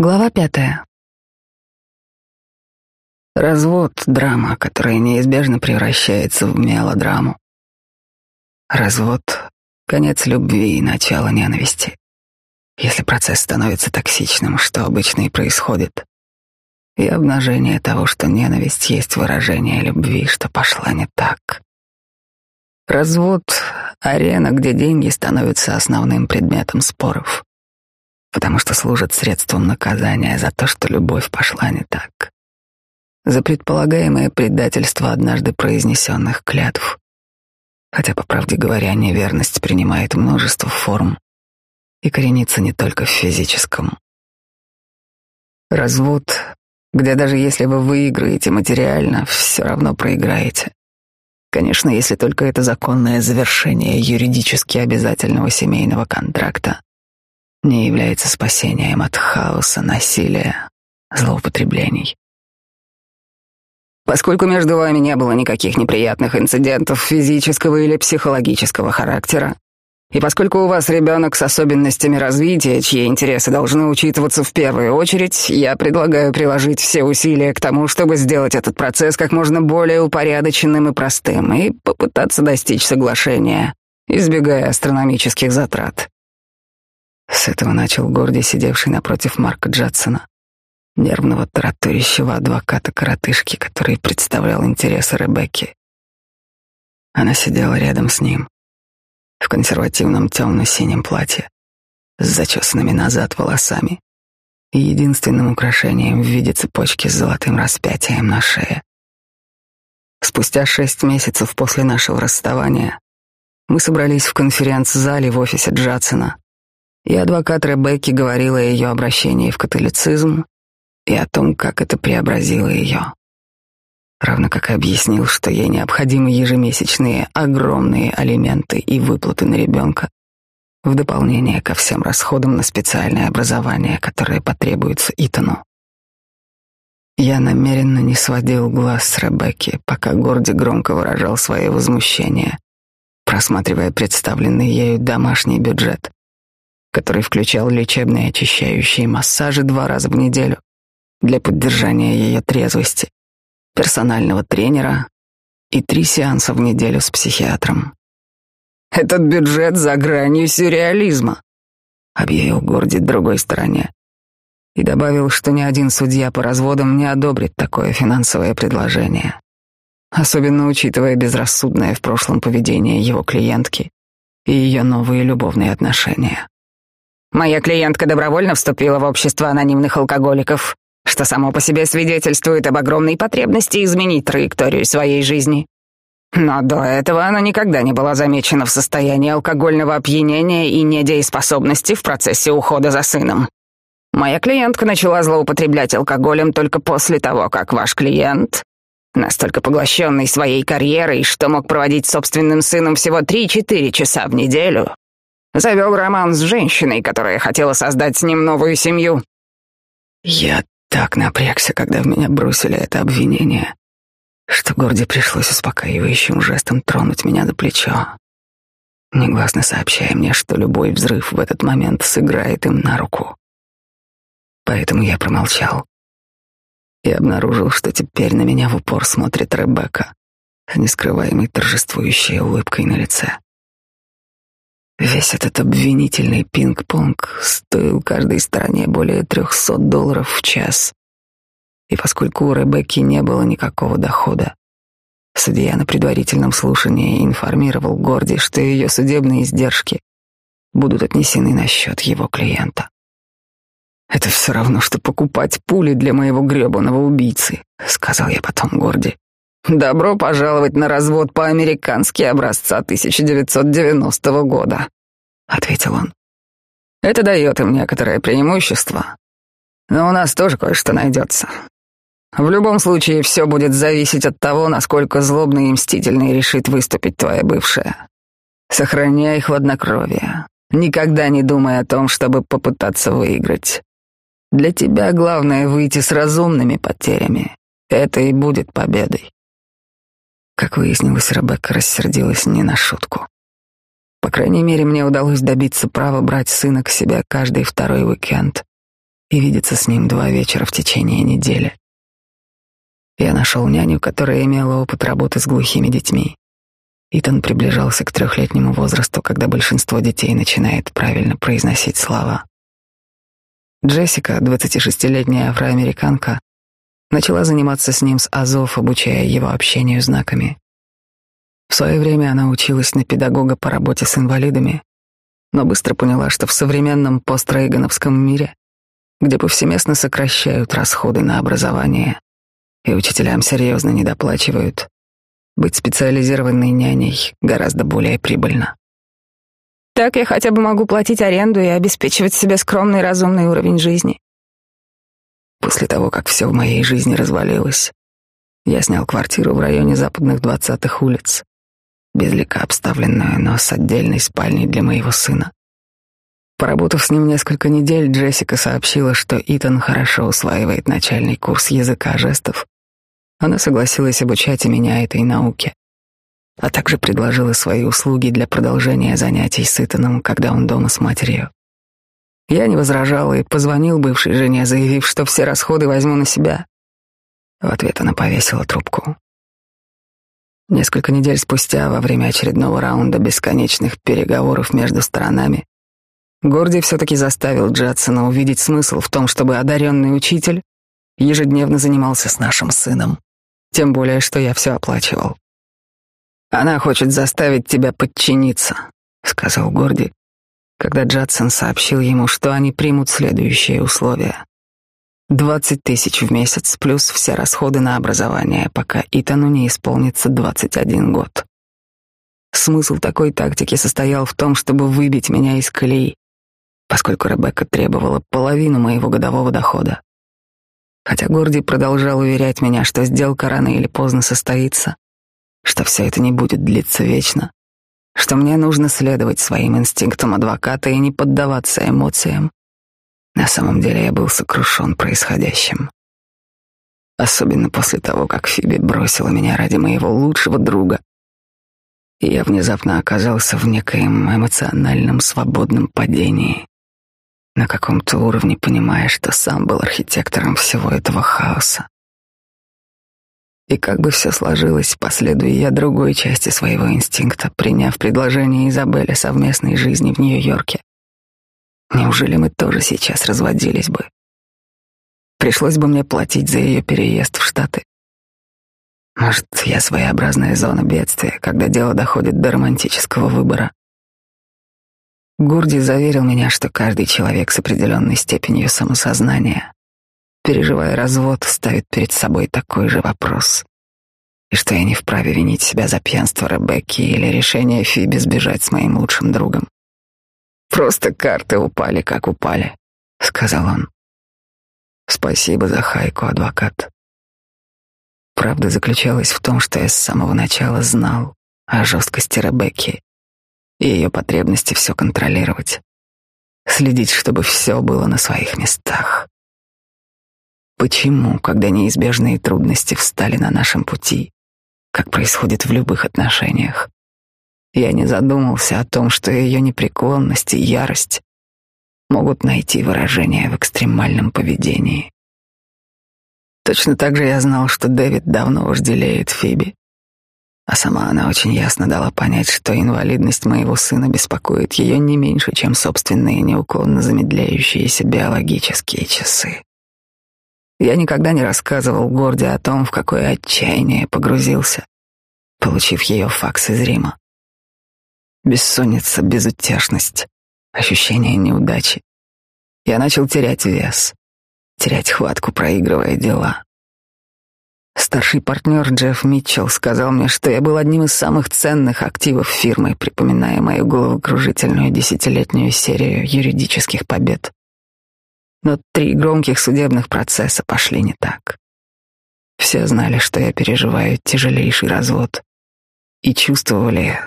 Глава пятая. Развод — драма, которая неизбежно превращается в мелодраму. Развод — конец любви и начало ненависти. Если процесс становится токсичным, что обычно и происходит, и обнажение того, что ненависть есть выражение любви, что пошла не так. Развод — арена, где деньги становятся основным предметом споров потому что служат средством наказания за то, что любовь пошла не так, за предполагаемое предательство однажды произнесенных клятв. Хотя, по правде говоря, неверность принимает множество форм и коренится не только в физическом. Развод, где даже если вы выиграете материально, все равно проиграете. Конечно, если только это законное завершение юридически обязательного семейного контракта, не является спасением от хаоса, насилия, злоупотреблений. Поскольку между вами не было никаких неприятных инцидентов физического или психологического характера, и поскольку у вас ребенок с особенностями развития, чьи интересы должны учитываться в первую очередь, я предлагаю приложить все усилия к тому, чтобы сделать этот процесс как можно более упорядоченным и простым, и попытаться достичь соглашения, избегая астрономических затрат. С этого начал Горди, сидевший напротив Марка Джадсона, нервного тараторящего адвоката-коротышки, который представлял интересы Ребекки. Она сидела рядом с ним, в консервативном темно-синем платье, с зачесанными назад волосами и единственным украшением в виде цепочки с золотым распятием на шее. Спустя шесть месяцев после нашего расставания мы собрались в конференц-зале в офисе Джадсона, и адвокат Ребекки говорил о ее обращении в католицизм и о том, как это преобразило ее. Равно как и объяснил, что ей необходимы ежемесячные огромные алименты и выплаты на ребенка, в дополнение ко всем расходам на специальное образование, которое потребуется Итану. Я намеренно не сводил глаз с Ребекки, пока Горди громко выражал свое возмущение, просматривая представленный ею домашний бюджет который включал лечебные очищающие массажи два раза в неделю для поддержания ее трезвости, персонального тренера и три сеанса в неделю с психиатром. «Этот бюджет за гранью сюрреализма», — объявил Горди другой стороне и добавил, что ни один судья по разводам не одобрит такое финансовое предложение, особенно учитывая безрассудное в прошлом поведение его клиентки и ее новые любовные отношения. Моя клиентка добровольно вступила в общество анонимных алкоголиков, что само по себе свидетельствует об огромной потребности изменить траекторию своей жизни. Но до этого она никогда не была замечена в состоянии алкогольного опьянения и недееспособности в процессе ухода за сыном. Моя клиентка начала злоупотреблять алкоголем только после того, как ваш клиент, настолько поглощенный своей карьерой, что мог проводить собственным сыном всего 3-4 часа в неделю, Завел роман с женщиной, которая хотела создать с ним новую семью. Я так напрягся, когда в меня бросили это обвинение, что Горди пришлось успокаивающим жестом тронуть меня за плечо, негласно сообщая мне, что любой взрыв в этот момент сыграет им на руку. Поэтому я промолчал и обнаружил, что теперь на меня в упор смотрит Ребекка, с нескрываемой торжествующей улыбкой на лице. Весь этот обвинительный пинг-понг стоил каждой стороне более трехсот долларов в час. И поскольку у Ребекки не было никакого дохода, судья на предварительном слушании информировал Горди, что ее судебные издержки будут отнесены на счет его клиента. «Это все равно, что покупать пули для моего гребаного убийцы», — сказал я потом Горди. «Добро пожаловать на развод по-американски образца 1990 года», — ответил он. «Это дает им некоторое преимущество, но у нас тоже кое-что найдется. В любом случае, все будет зависеть от того, насколько злобный и мстительный решит выступить твоя бывшая. Сохраняй хладнокровие, никогда не думай о том, чтобы попытаться выиграть. Для тебя главное выйти с разумными потерями. Это и будет победой. Как выяснилось, Ребекка рассердилась не на шутку. По крайней мере, мне удалось добиться права брать сына к себе каждый второй уикенд и видеться с ним два вечера в течение недели. Я нашел няню, которая имела опыт работы с глухими детьми. Итан приближался к трехлетнему возрасту, когда большинство детей начинает правильно произносить слова. Джессика, 26-летняя афроамериканка, начала заниматься с ним с азов, обучая его общению знаками. В свое время она училась на педагога по работе с инвалидами, но быстро поняла, что в современном пострейгановском мире, где повсеместно сокращают расходы на образование, и учителям серьезно недоплачивают, быть специализированной няней гораздо более прибыльно. Так я хотя бы могу платить аренду и обеспечивать себе скромный разумный уровень жизни. После того, как все в моей жизни развалилось, я снял квартиру в районе западных двадцатых улиц, безлика обставленную, но с отдельной спальней для моего сына. Поработав с ним несколько недель, Джессика сообщила, что Итан хорошо усваивает начальный курс языка жестов она согласилась обучать и меня этой науке, а также предложила свои услуги для продолжения занятий с Итаном, когда он дома с матерью. Я не возражал и позвонил бывшей жене, заявив, что все расходы возьму на себя. В ответ она повесила трубку. Несколько недель спустя, во время очередного раунда бесконечных переговоров между сторонами, Горди все-таки заставил Джадсона увидеть смысл в том, чтобы одаренный учитель ежедневно занимался с нашим сыном. Тем более, что я все оплачивал. Она хочет заставить тебя подчиниться, сказал Горди, когда Джадсон сообщил ему, что они примут следующие условия. Двадцать тысяч в месяц плюс все расходы на образование, пока Итану не исполнится двадцать один год. Смысл такой тактики состоял в том, чтобы выбить меня из колеи, поскольку Ребекка требовала половину моего годового дохода. Хотя Горди продолжал уверять меня, что сделка рано или поздно состоится, что все это не будет длиться вечно, что мне нужно следовать своим инстинктам адвоката и не поддаваться эмоциям. На самом деле я был сокрушен происходящим. Особенно после того, как Фиби бросила меня ради моего лучшего друга, и я внезапно оказался в некоем эмоциональном свободном падении на каком-то уровне понимая, что сам был архитектором всего этого хаоса. И как бы все сложилось, последуя я другой части своего инстинкта, приняв предложение Изабели совместной жизни в Нью-Йорке. Неужели мы тоже сейчас разводились бы? Пришлось бы мне платить за ее переезд в Штаты. Может, я своеобразная зона бедствия, когда дело доходит до романтического выбора. Гурди заверил меня, что каждый человек с определенной степенью самосознания, переживая развод, ставит перед собой такой же вопрос. И что я не вправе винить себя за пьянство Ребекки или решение Фиби сбежать с моим лучшим другом. «Просто карты упали, как упали», — сказал он. «Спасибо за хайку, адвокат». Правда заключалась в том, что я с самого начала знал о жесткости Ребекки и ее потребности все контролировать, следить, чтобы все было на своих местах. Почему, когда неизбежные трудности встали на нашем пути, как происходит в любых отношениях, я не задумался о том, что ее непреклонность и ярость могут найти выражение в экстремальном поведении. Точно так же я знал, что Дэвид давно вожделеет Фиби, а сама она очень ясно дала понять, что инвалидность моего сына беспокоит ее не меньше, чем собственные неуклонно замедляющиеся биологические часы. Я никогда не рассказывал Горде о том, в какое отчаяние погрузился, получив ее факс из Рима. Бессонница, безутешность, ощущение неудачи. Я начал терять вес, терять хватку, проигрывая дела. Старший партнер Джефф Митчелл сказал мне, что я был одним из самых ценных активов фирмы, припоминая мою головокружительную десятилетнюю серию юридических побед. Но три громких судебных процесса пошли не так. Все знали, что я переживаю тяжелейший развод. И чувствовали,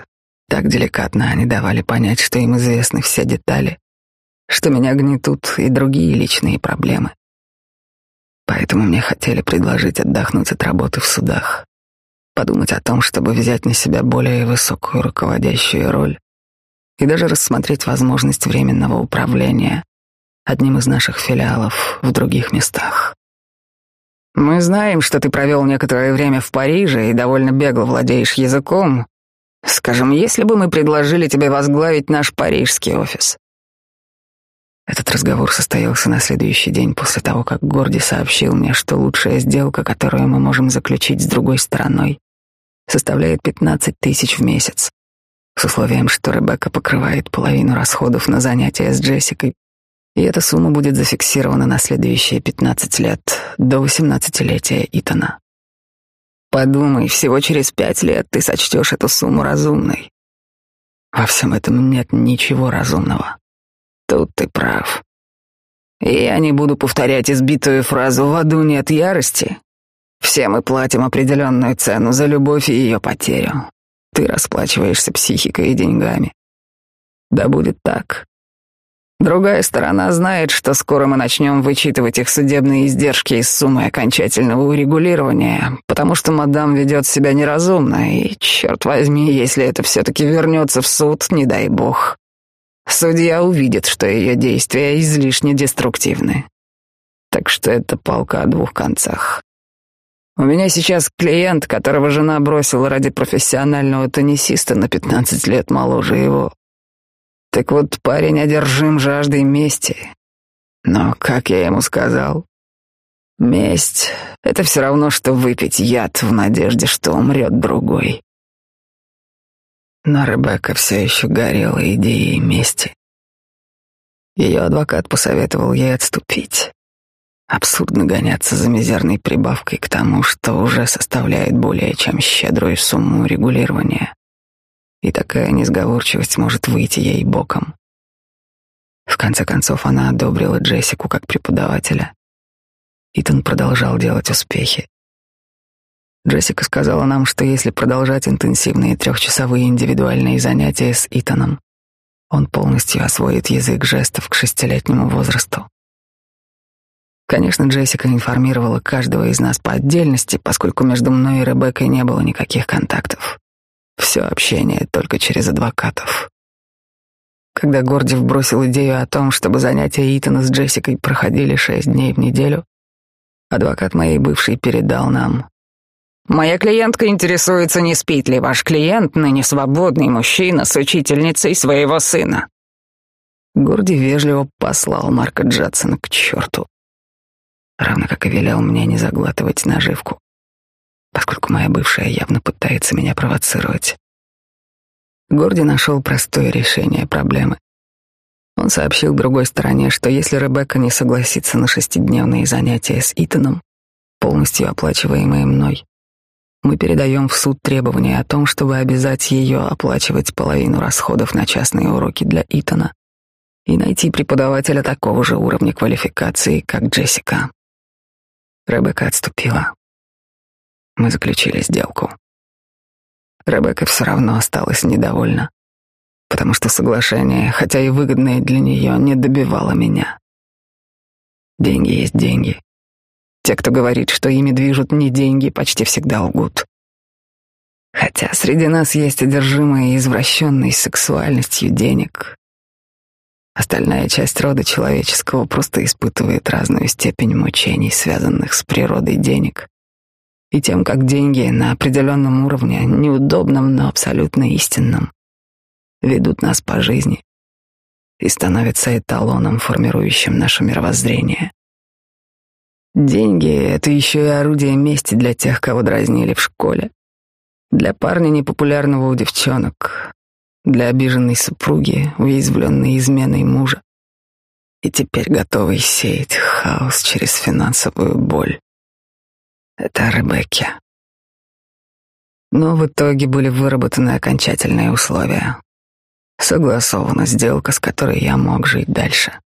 так деликатно они давали понять, что им известны все детали, что меня гнетут и другие личные проблемы. Поэтому мне хотели предложить отдохнуть от работы в судах, подумать о том, чтобы взять на себя более высокую руководящую роль и даже рассмотреть возможность временного управления, одним из наших филиалов в других местах. Мы знаем, что ты провел некоторое время в Париже и довольно бегло владеешь языком. Скажем, если бы мы предложили тебе возглавить наш парижский офис. Этот разговор состоялся на следующий день после того, как Горди сообщил мне, что лучшая сделка, которую мы можем заключить с другой стороной, составляет 15 тысяч в месяц, с условием, что Ребекка покрывает половину расходов на занятия с Джессикой и эта сумма будет зафиксирована на следующие 15 лет, до 18-летия Итана. Подумай, всего через пять лет ты сочтешь эту сумму разумной. Во всем этом нет ничего разумного. Тут ты прав. И я не буду повторять избитую фразу «в аду нет ярости». Все мы платим определенную цену за любовь и ее потерю. Ты расплачиваешься психикой и деньгами. Да будет так. Другая сторона знает, что скоро мы начнем вычитывать их судебные издержки из суммы окончательного урегулирования, потому что мадам ведет себя неразумно, и, черт возьми, если это все-таки вернется в суд, не дай бог. Судья увидит, что ее действия излишне деструктивны. Так что это палка о двух концах. У меня сейчас клиент, которого жена бросила ради профессионального теннисиста на 15 лет моложе его. Так вот, парень одержим жаждой мести. Но, как я ему сказал, месть — это все равно, что выпить яд в надежде, что умрет другой. Но Ребекка все еще горела идеей мести. Ее адвокат посоветовал ей отступить. Абсурдно гоняться за мизерной прибавкой к тому, что уже составляет более чем щедрую сумму регулирования и такая несговорчивость может выйти ей боком. В конце концов, она одобрила Джессику как преподавателя. Итан продолжал делать успехи. Джессика сказала нам, что если продолжать интенсивные трехчасовые индивидуальные занятия с Итаном, он полностью освоит язык жестов к шестилетнему возрасту. Конечно, Джессика информировала каждого из нас по отдельности, поскольку между мной и Ребеккой не было никаких контактов. Все общение только через адвокатов. Когда Гордев бросил идею о том, чтобы занятия Итана с Джессикой проходили шесть дней в неделю, адвокат моей бывшей передал нам. «Моя клиентка интересуется, не спит ли ваш клиент, ныне свободный мужчина с учительницей своего сына». Горди вежливо послал Марка Джадсона к черту, равно как и велел мне не заглатывать наживку поскольку моя бывшая явно пытается меня провоцировать. Горди нашел простое решение проблемы. Он сообщил другой стороне, что если Ребекка не согласится на шестидневные занятия с Итаном, полностью оплачиваемые мной, мы передаем в суд требования о том, чтобы обязать ее оплачивать половину расходов на частные уроки для Итана и найти преподавателя такого же уровня квалификации, как Джессика. Ребекка отступила. Мы заключили сделку. Ребекка все равно осталась недовольна, потому что соглашение, хотя и выгодное для нее, не добивало меня. Деньги есть деньги. Те, кто говорит, что ими движут не деньги, почти всегда лгут. Хотя среди нас есть одержимые извращенной сексуальностью денег. Остальная часть рода человеческого просто испытывает разную степень мучений, связанных с природой денег и тем, как деньги на определенном уровне, неудобном, но абсолютно истинном, ведут нас по жизни и становятся эталоном, формирующим наше мировоззрение. Деньги — это еще и орудие мести для тех, кого дразнили в школе, для парня, непопулярного у девчонок, для обиженной супруги, уязвленной изменой мужа, и теперь готовый сеять хаос через финансовую боль. Это о Ребекке. Но в итоге были выработаны окончательные условия. Согласована сделка, с которой я мог жить дальше.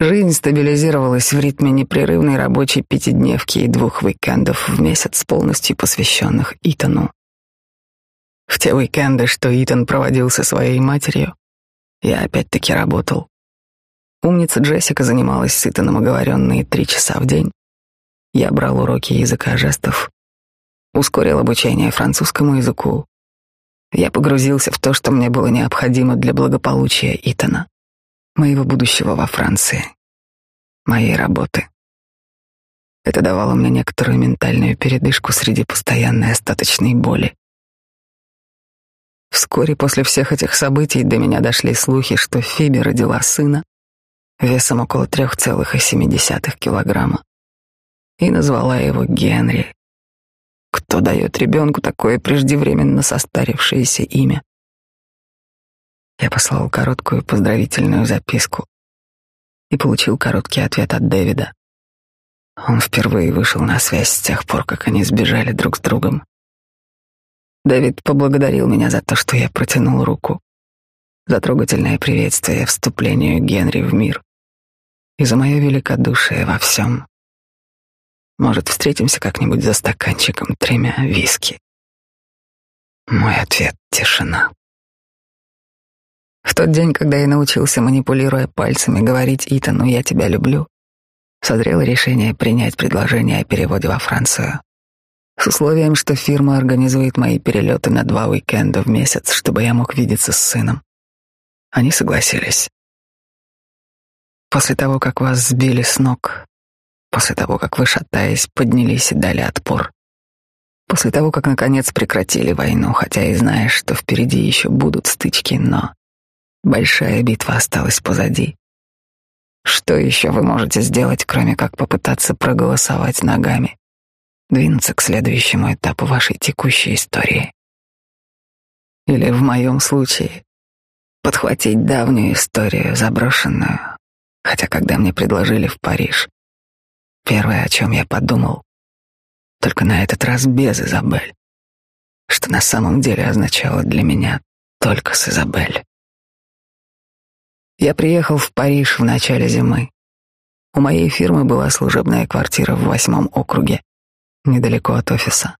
Жизнь стабилизировалась в ритме непрерывной рабочей пятидневки и двух уикендов в месяц, полностью посвященных Итану. В те уикенды, что Итан проводил со своей матерью, я опять-таки работал. Умница Джессика занималась с Итаном оговоренные три часа в день. Я брал уроки языка жестов, ускорил обучение французскому языку. Я погрузился в то, что мне было необходимо для благополучия Итана. моего будущего во Франции, моей работы. Это давало мне некоторую ментальную передышку среди постоянной остаточной боли. Вскоре после всех этих событий до меня дошли слухи, что Фиби родила сына весом около трех целых и семидесятых килограмма и назвала его Генри. Кто дает ребенку такое преждевременно состарившееся имя? Я послал короткую поздравительную записку и получил короткий ответ от Дэвида. Он впервые вышел на связь с тех пор, как они сбежали друг с другом. Дэвид поблагодарил меня за то, что я протянул руку, за трогательное приветствие вступлению Генри в мир и за мое великодушие во всем. Может, встретимся как-нибудь за стаканчиком тремя виски. Мой ответ — тишина. В тот день, когда я научился, манипулируя пальцами, говорить Итану «я тебя люблю», созрело решение принять предложение о переводе во Францию. С условием, что фирма организует мои перелеты на два уикенда в месяц, чтобы я мог видеться с сыном. Они согласились. После того, как вас сбили с ног, после того, как вы, шатаясь, поднялись и дали отпор, после того, как, наконец, прекратили войну, хотя и знаешь, что впереди еще будут стычки, но большая битва осталась позади. Что еще вы можете сделать, кроме как попытаться проголосовать ногами, двинуться к следующему этапу вашей текущей истории? Или в моем случае подхватить давнюю историю, заброшенную, хотя когда мне предложили в Париж, первое, о чем я подумал, только на этот раз без Изабель, что на самом деле означало для меня только с Изабель. Я приехал в Париж в начале зимы. У моей фирмы была служебная квартира в восьмом округе, недалеко от офиса.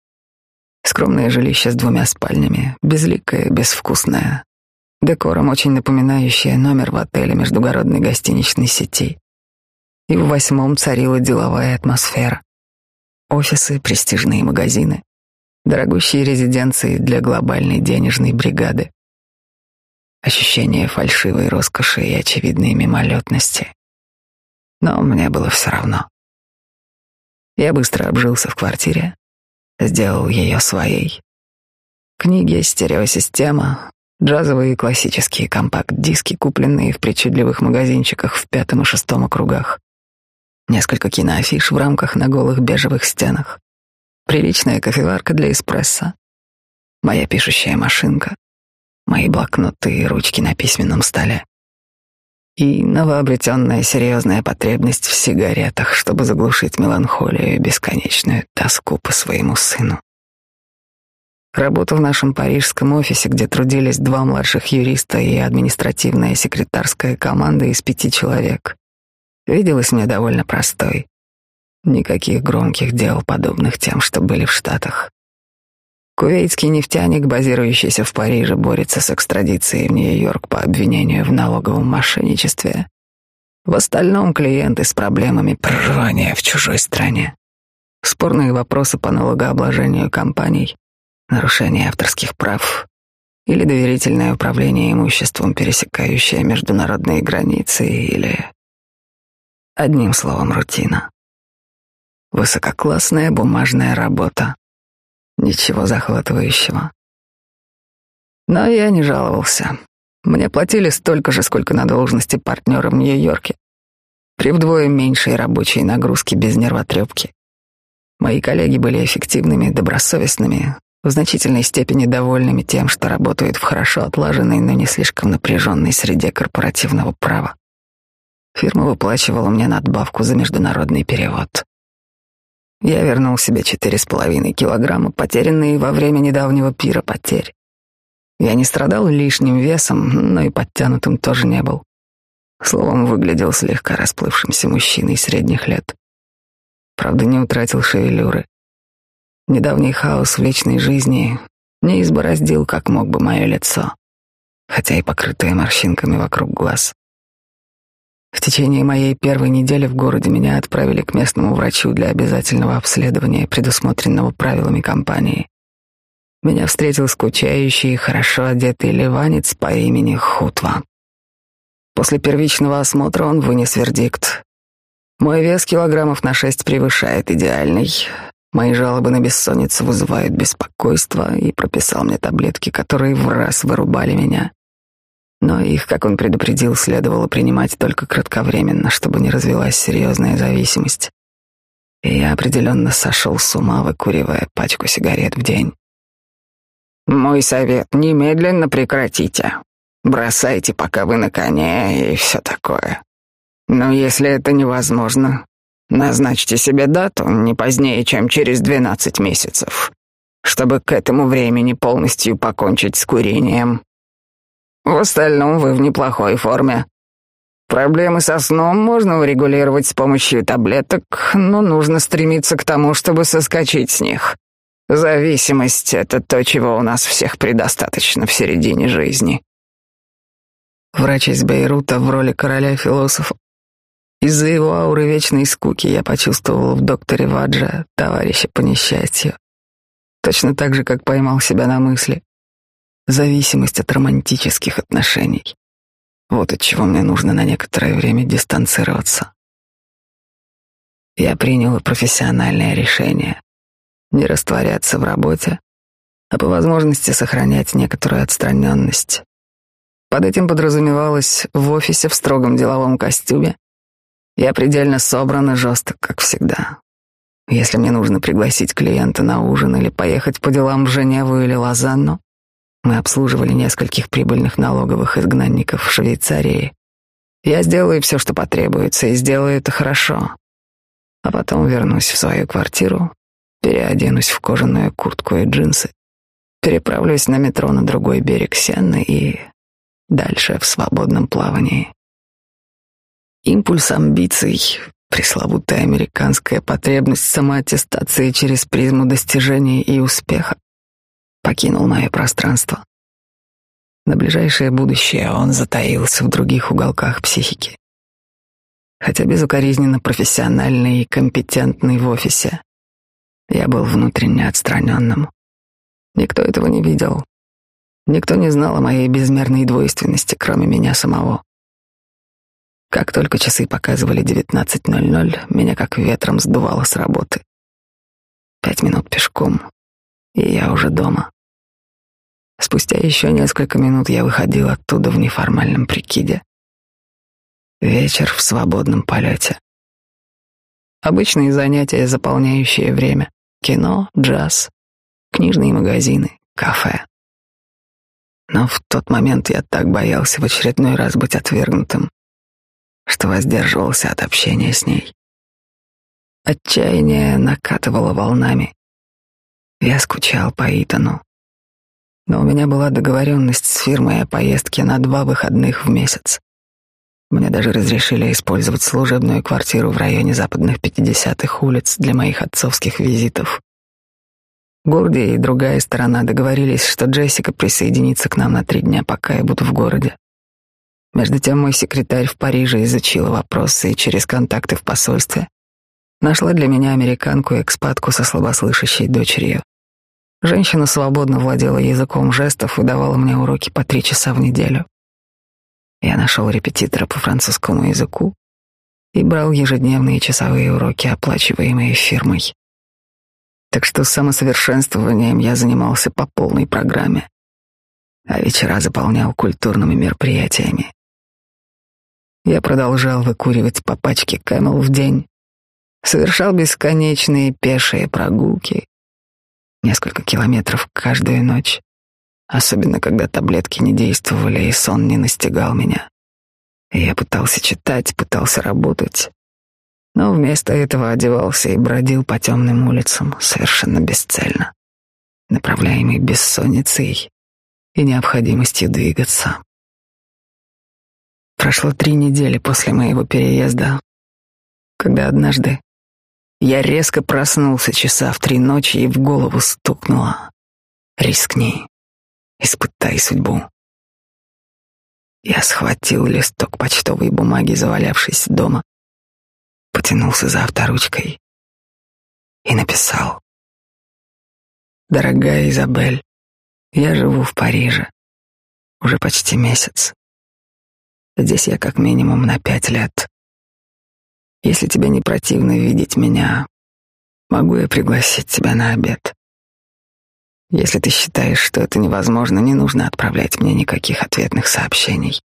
Скромное жилище с двумя спальнями, безликое, безвкусное, декором очень напоминающее номер в отеле междугородной гостиничной сети. И в восьмом царила деловая атмосфера. Офисы, престижные магазины, дорогущие резиденции для глобальной денежной бригады ощущение фальшивой роскоши и очевидной мимолетности. Но мне было все равно. Я быстро обжился в квартире, сделал ее своей. Книги, стереосистема, джазовые и классические компакт-диски, купленные в причудливых магазинчиках в пятом и шестом округах, несколько киноафиш в рамках на голых бежевых стенах, приличная кофеварка для эспрессо, моя пишущая машинка, мои блокноты и ручки на письменном столе. И новообретенная серьезная потребность в сигаретах, чтобы заглушить меланхолию и бесконечную тоску по своему сыну. Работа в нашем парижском офисе, где трудились два младших юриста и административная секретарская команда из пяти человек, виделась мне довольно простой. Никаких громких дел, подобных тем, что были в Штатах. Кувейтский нефтяник, базирующийся в Париже, борется с экстрадицией в Нью-Йорк по обвинению в налоговом мошенничестве. В остальном клиенты с проблемами проживания в чужой стране. Спорные вопросы по налогообложению компаний, нарушение авторских прав или доверительное управление имуществом, пересекающее международные границы, или... Одним словом, рутина. Высококлассная бумажная работа, Ничего захватывающего. Но я не жаловался. Мне платили столько же, сколько на должности партнера в Нью-Йорке. При вдвое меньшей рабочей нагрузке без нервотрепки. Мои коллеги были эффективными, добросовестными, в значительной степени довольными тем, что работают в хорошо отлаженной, но не слишком напряженной среде корпоративного права. Фирма выплачивала мне надбавку за международный перевод. Я вернул себе четыре с половиной килограмма, потерянные во время недавнего пира потерь. Я не страдал лишним весом, но и подтянутым тоже не был. Словом, выглядел слегка расплывшимся мужчиной средних лет. Правда, не утратил шевелюры. Недавний хаос в личной жизни не избороздил, как мог бы мое лицо, хотя и покрытое морщинками вокруг глаз. В течение моей первой недели в городе меня отправили к местному врачу для обязательного обследования, предусмотренного правилами компании. Меня встретил скучающий хорошо одетый ливанец по имени Хутва. После первичного осмотра он вынес вердикт. Мой вес килограммов на шесть превышает идеальный. Мои жалобы на бессонницу вызывают беспокойство и прописал мне таблетки, которые в раз вырубали меня. Но их, как он предупредил, следовало принимать только кратковременно, чтобы не развилась серьезная зависимость. И я определенно сошел с ума, выкуривая пачку сигарет в день. Мой совет — немедленно прекратите. Бросайте, пока вы на коне и все такое. Но если это невозможно, назначьте себе дату не позднее, чем через двенадцать месяцев, чтобы к этому времени полностью покончить с курением. В остальном вы в неплохой форме. Проблемы со сном можно урегулировать с помощью таблеток, но нужно стремиться к тому, чтобы соскочить с них. Зависимость — это то, чего у нас всех предостаточно в середине жизни. Врач из Бейрута в роли короля философов. Из-за его ауры вечной скуки я почувствовал в докторе Ваджа товарища по несчастью. Точно так же, как поймал себя на мысли. Зависимость от романтических отношений. Вот от чего мне нужно на некоторое время дистанцироваться. Я принял профессиональное решение не растворяться в работе, а по возможности сохранять некоторую отстраненность. Под этим подразумевалось в офисе в строгом деловом костюме. Я предельно собран и жесток, как всегда. Если мне нужно пригласить клиента на ужин или поехать по делам в Женеву или Лозанну, мы обслуживали нескольких прибыльных налоговых изгнанников в Швейцарии. Я сделаю все, что потребуется, и сделаю это хорошо. А потом вернусь в свою квартиру, переоденусь в кожаную куртку и джинсы, переправлюсь на метро на другой берег Сенны и дальше в свободном плавании. Импульс амбиций, пресловутая американская потребность самоаттестации через призму достижений и успеха покинул мое пространство. На ближайшее будущее он затаился в других уголках психики. Хотя безукоризненно профессиональный и компетентный в офисе, я был внутренне отстраненным. Никто этого не видел. Никто не знал о моей безмерной двойственности, кроме меня самого. Как только часы показывали 19.00, меня как ветром сдувало с работы. Пять минут пешком, и я уже дома. Спустя еще несколько минут я выходил оттуда в неформальном прикиде. Вечер в свободном полете. Обычные занятия, заполняющие время. Кино, джаз, книжные магазины, кафе. Но в тот момент я так боялся в очередной раз быть отвергнутым, что воздерживался от общения с ней. Отчаяние накатывало волнами. Я скучал по Итану. Но у меня была договоренность с фирмой о поездке на два выходных в месяц. Мне даже разрешили использовать служебную квартиру в районе западных 50-х улиц для моих отцовских визитов. Горди и другая сторона договорились, что Джессика присоединится к нам на три дня, пока я буду в городе. Между тем мой секретарь в Париже изучила вопросы и через контакты в посольстве нашла для меня американку-экспатку со слабослышащей дочерью. Женщина свободно владела языком жестов и давала мне уроки по три часа в неделю. Я нашел репетитора по французскому языку и брал ежедневные часовые уроки, оплачиваемые фирмой. Так что самосовершенствованием я занимался по полной программе, а вечера заполнял культурными мероприятиями. Я продолжал выкуривать по пачке Camel в день, совершал бесконечные пешие прогулки, несколько километров каждую ночь, особенно когда таблетки не действовали и сон не настигал меня. Я пытался читать, пытался работать, но вместо этого одевался и бродил по темным улицам совершенно бесцельно, направляемый бессонницей и необходимостью двигаться. Прошло три недели после моего переезда, когда однажды я резко проснулся часа в три ночи и в голову стукнуло. Рискни. Испытай судьбу. Я схватил листок почтовой бумаги, завалявшись дома, потянулся за авторучкой и написал. Дорогая Изабель, я живу в Париже уже почти месяц. Здесь я как минимум на пять лет. Если тебе не противно видеть меня, могу я пригласить тебя на обед. Если ты считаешь, что это невозможно, не нужно отправлять мне никаких ответных сообщений.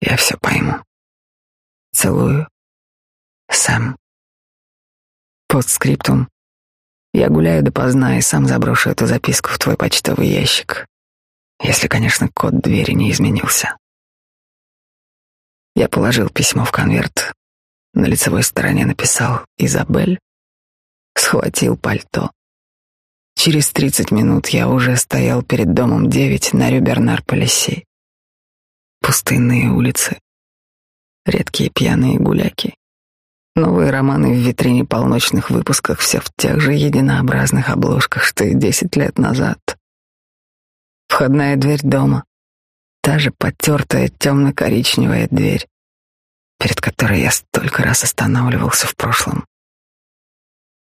Я все пойму. Целую. Сэм. Постскриптум. Я гуляю допоздна и сам заброшу эту записку в твой почтовый ящик. Если, конечно, код двери не изменился. Я положил письмо в конверт. На лицевой стороне написал «Изабель». Схватил пальто. Через тридцать минут я уже стоял перед домом девять на Рю-Бернар-Полиси. Пустынные улицы, редкие пьяные гуляки, новые романы в витрине полночных выпусках, все в тех же единообразных обложках, что и десять лет назад. Входная дверь дома, та же потертая темно-коричневая дверь, перед которой я столько раз останавливался в прошлом.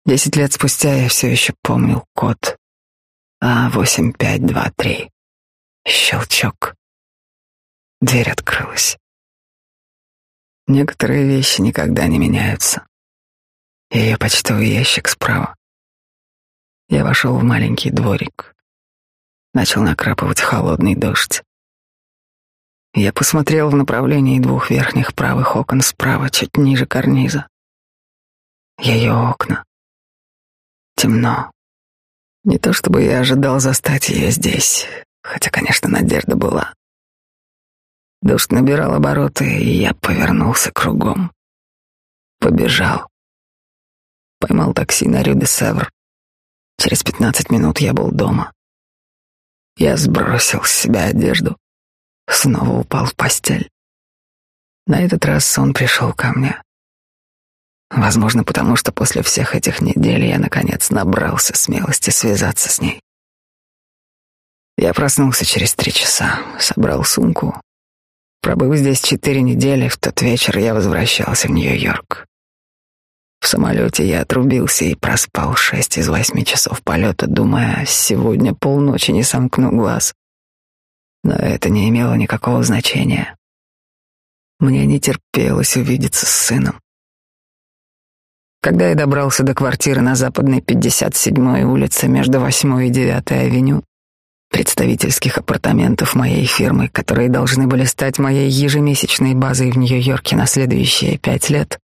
Десять лет спустя я все еще помнил код А8523. Щелчок. Дверь открылась. Некоторые вещи никогда не меняются. Ее почтовый ящик справа. Я вошел в маленький дворик. Начал накрапывать холодный дождь. Я посмотрел в направлении двух верхних правых окон справа, чуть ниже карниза. Ее окна темно. Не то чтобы я ожидал застать ее здесь, хотя, конечно, надежда была. Дождь набирал обороты, и я повернулся кругом. Побежал. Поймал такси на Рю-де-Севр. Через пятнадцать минут я был дома. Я сбросил с себя одежду, снова упал в постель. На этот раз сон пришел ко мне. Возможно, потому что после всех этих недель я, наконец, набрался смелости связаться с ней. Я проснулся через три часа, собрал сумку. Пробыв здесь четыре недели, в тот вечер я возвращался в Нью-Йорк. В самолете я отрубился и проспал шесть из восьми часов полета, думая, сегодня полночи не сомкну глаз. Но это не имело никакого значения. Мне не терпелось увидеться с сыном. Когда я добрался до квартиры на западной 57-й улице между 8 и 9 авеню, представительских апартаментов моей фирмы, которые должны были стать моей ежемесячной базой в Нью-Йорке на следующие пять лет,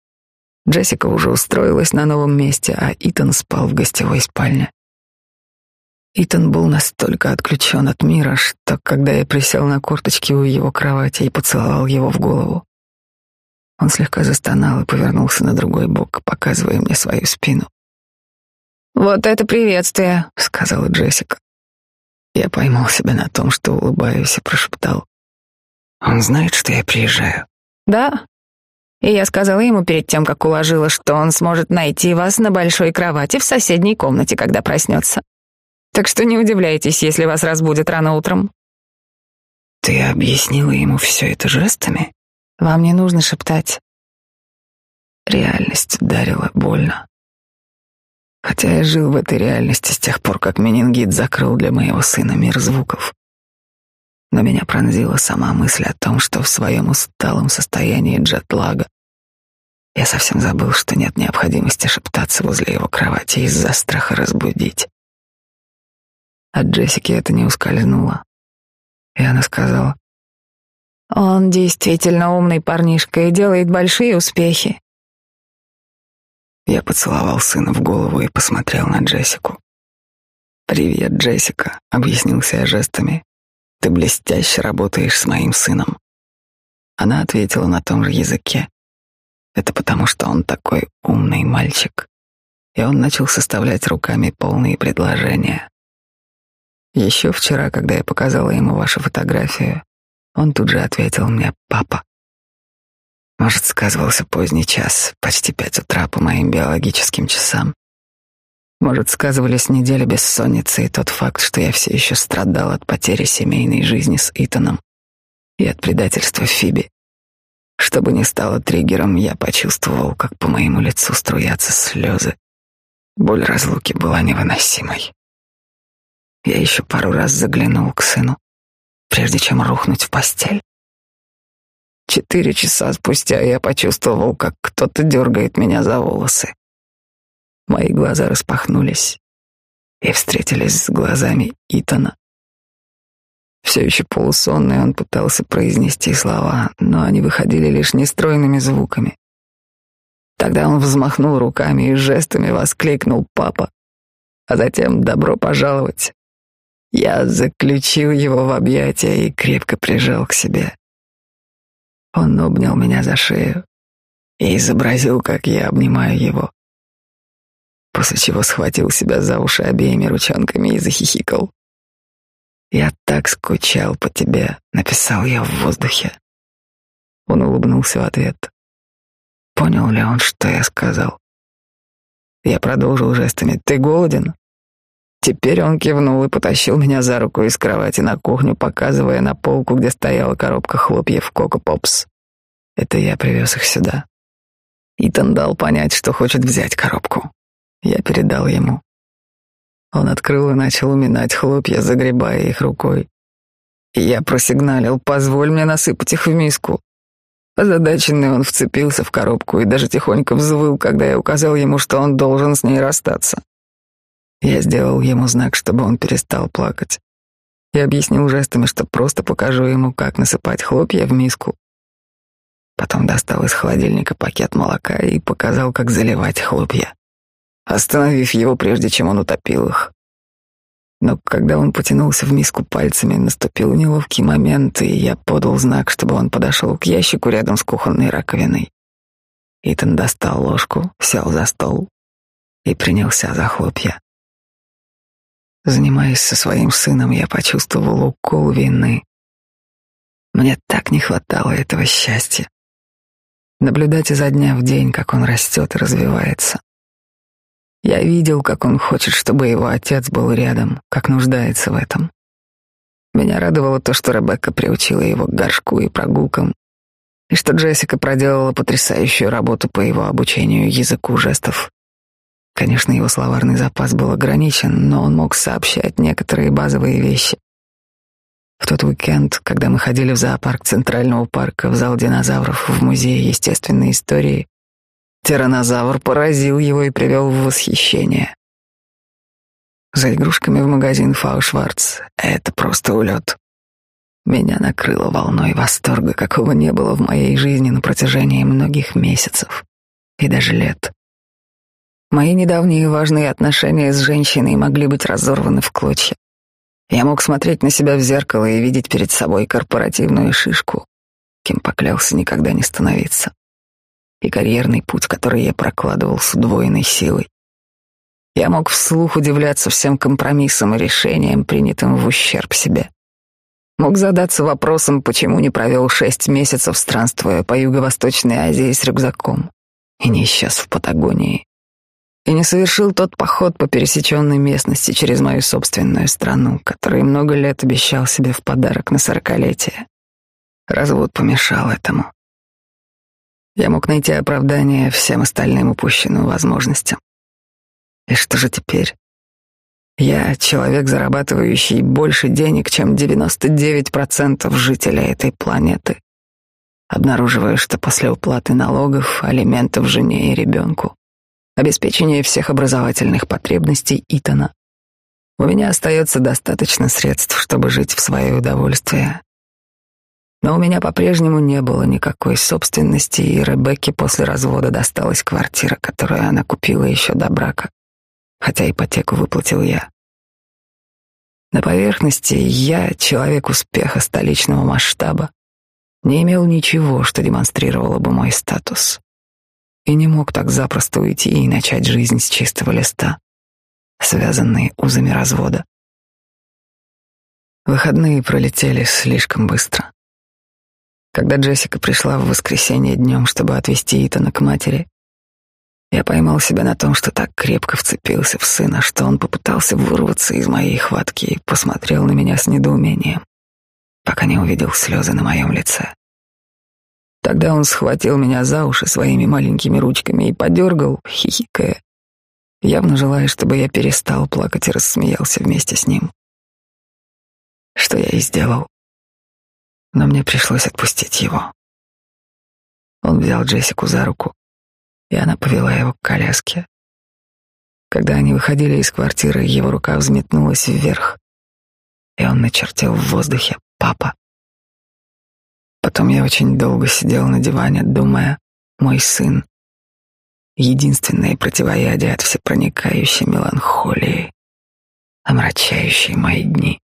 Джессика уже устроилась на новом месте, а Итан спал в гостевой спальне. Итан был настолько отключен от мира, что когда я присел на корточки у его кровати и поцеловал его в голову, он слегка застонал и повернулся на другой бок, показывая мне свою спину. «Вот это приветствие», — сказала Джессика. Я поймал себя на том, что улыбаюсь и прошептал. «Он знает, что я приезжаю?» «Да». И я сказала ему перед тем, как уложила, что он сможет найти вас на большой кровати в соседней комнате, когда проснется. Так что не удивляйтесь, если вас разбудят рано утром. «Ты объяснила ему все это жестами?» Вам не нужно шептать. Реальность ударила больно. Хотя я жил в этой реальности с тех пор, как менингит закрыл для моего сына мир звуков. Но меня пронзила сама мысль о том, что в своем усталом состоянии джетлага я совсем забыл, что нет необходимости шептаться возле его кровати из-за страха разбудить. От Джессики это не ускользнуло. И она сказала, он действительно умный парнишка и делает большие успехи. Я поцеловал сына в голову и посмотрел на Джессику. «Привет, Джессика», — объяснился я жестами. «Ты блестяще работаешь с моим сыном». Она ответила на том же языке. Это потому, что он такой умный мальчик. И он начал составлять руками полные предложения. Еще вчера, когда я показала ему вашу фотографию, он тут же ответил мне «папа». Может, сказывался поздний час, почти пять утра по моим биологическим часам. Может, сказывались недели бессонницы и тот факт, что я все еще страдал от потери семейной жизни с Итаном и от предательства Фиби. Что бы ни стало триггером, я почувствовал, как по моему лицу струятся слезы. Боль разлуки была невыносимой. Я еще пару раз заглянул к сыну, прежде чем рухнуть в постель. Четыре часа спустя я почувствовал, как кто-то дергает меня за волосы. Мои глаза распахнулись и встретились с глазами Итана. Все еще полусонный он пытался произнести слова, но они выходили лишь нестройными звуками. Тогда он взмахнул руками и жестами воскликнул «Папа!», а затем «Добро пожаловать!». Я заключил его в объятия и крепко прижал к себе. Он обнял меня за шею и изобразил, как я обнимаю его. После чего схватил себя за уши обеими ручонками и захихикал. «Я так скучал по тебе», — написал я в воздухе. Он улыбнулся в ответ. Понял ли он, что я сказал? Я продолжил жестами. «Ты голоден?» Теперь он кивнул и потащил меня за руку из кровати на кухню, показывая на полку, где стояла коробка хлопьев Коко Попс. Это я привез их сюда. Итан дал понять, что хочет взять коробку. Я передал ему. Он открыл и начал уминать хлопья, загребая их рукой. Я просигналил, позволь мне насыпать их в миску. Озадаченный он вцепился в коробку и даже тихонько взвыл, когда я указал ему, что он должен с ней расстаться. Я сделал ему знак, чтобы он перестал плакать. И объяснил жестами, что просто покажу ему, как насыпать хлопья в миску. Потом достал из холодильника пакет молока и показал, как заливать хлопья, остановив его, прежде чем он утопил их. Но когда он потянулся в миску пальцами, наступил неловкий момент, и я подал знак, чтобы он подошел к ящику рядом с кухонной раковиной. Итан достал ложку, сел за стол и принялся за хлопья. Занимаясь со своим сыном, я почувствовал укол вины. Мне так не хватало этого счастья. Наблюдать изо дня в день, как он растет и развивается. Я видел, как он хочет, чтобы его отец был рядом, как нуждается в этом. Меня радовало то, что Ребекка приучила его к горшку и прогулкам, и что Джессика проделала потрясающую работу по его обучению языку жестов. Конечно, его словарный запас был ограничен, но он мог сообщать некоторые базовые вещи. В тот уикенд, когда мы ходили в зоопарк Центрального парка, в зал динозавров, в музее естественной истории, тиранозавр поразил его и привел в восхищение. За игрушками в магазин Фау это просто улет. Меня накрыло волной восторга, какого не было в моей жизни на протяжении многих месяцев и даже лет. Мои недавние важные отношения с женщиной могли быть разорваны в клочья. Я мог смотреть на себя в зеркало и видеть перед собой корпоративную шишку, кем поклялся никогда не становиться. И карьерный путь, который я прокладывал с удвоенной силой. Я мог вслух удивляться всем компромиссам и решениям, принятым в ущерб себе. Мог задаться вопросом, почему не провел шесть месяцев, странствуя по Юго-Восточной Азии с рюкзаком и не исчез в Патагонии и не совершил тот поход по пересеченной местности через мою собственную страну, который много лет обещал себе в подарок на сорокалетие. Развод помешал этому. Я мог найти оправдание всем остальным упущенным возможностям. И что же теперь? Я человек, зарабатывающий больше денег, чем 99% жителей этой планеты. Обнаруживаю, что после уплаты налогов, алиментов жене и ребенку обеспечение всех образовательных потребностей Итана. У меня остается достаточно средств, чтобы жить в свое удовольствие. Но у меня по-прежнему не было никакой собственности, и Ребекке после развода досталась квартира, которую она купила еще до брака, хотя ипотеку выплатил я. На поверхности я, человек успеха столичного масштаба, не имел ничего, что демонстрировало бы мой статус и не мог так запросто уйти и начать жизнь с чистого листа, связанные узами развода. Выходные пролетели слишком быстро. Когда Джессика пришла в воскресенье днем, чтобы отвезти Итана к матери, я поймал себя на том, что так крепко вцепился в сына, что он попытался вырваться из моей хватки и посмотрел на меня с недоумением, пока не увидел слезы на моем лице. Тогда он схватил меня за уши своими маленькими ручками и подергал, хихикая, явно желая, чтобы я перестал плакать и рассмеялся вместе с ним. Что я и сделал. Но мне пришлось отпустить его. Он взял Джессику за руку, и она повела его к коляске. Когда они выходили из квартиры, его рука взметнулась вверх, и он начертил в воздухе «папа». Потом я очень долго сидел на диване, думая, мой сын — единственное противоядие от всепроникающей меланхолии, омрачающей мои дни.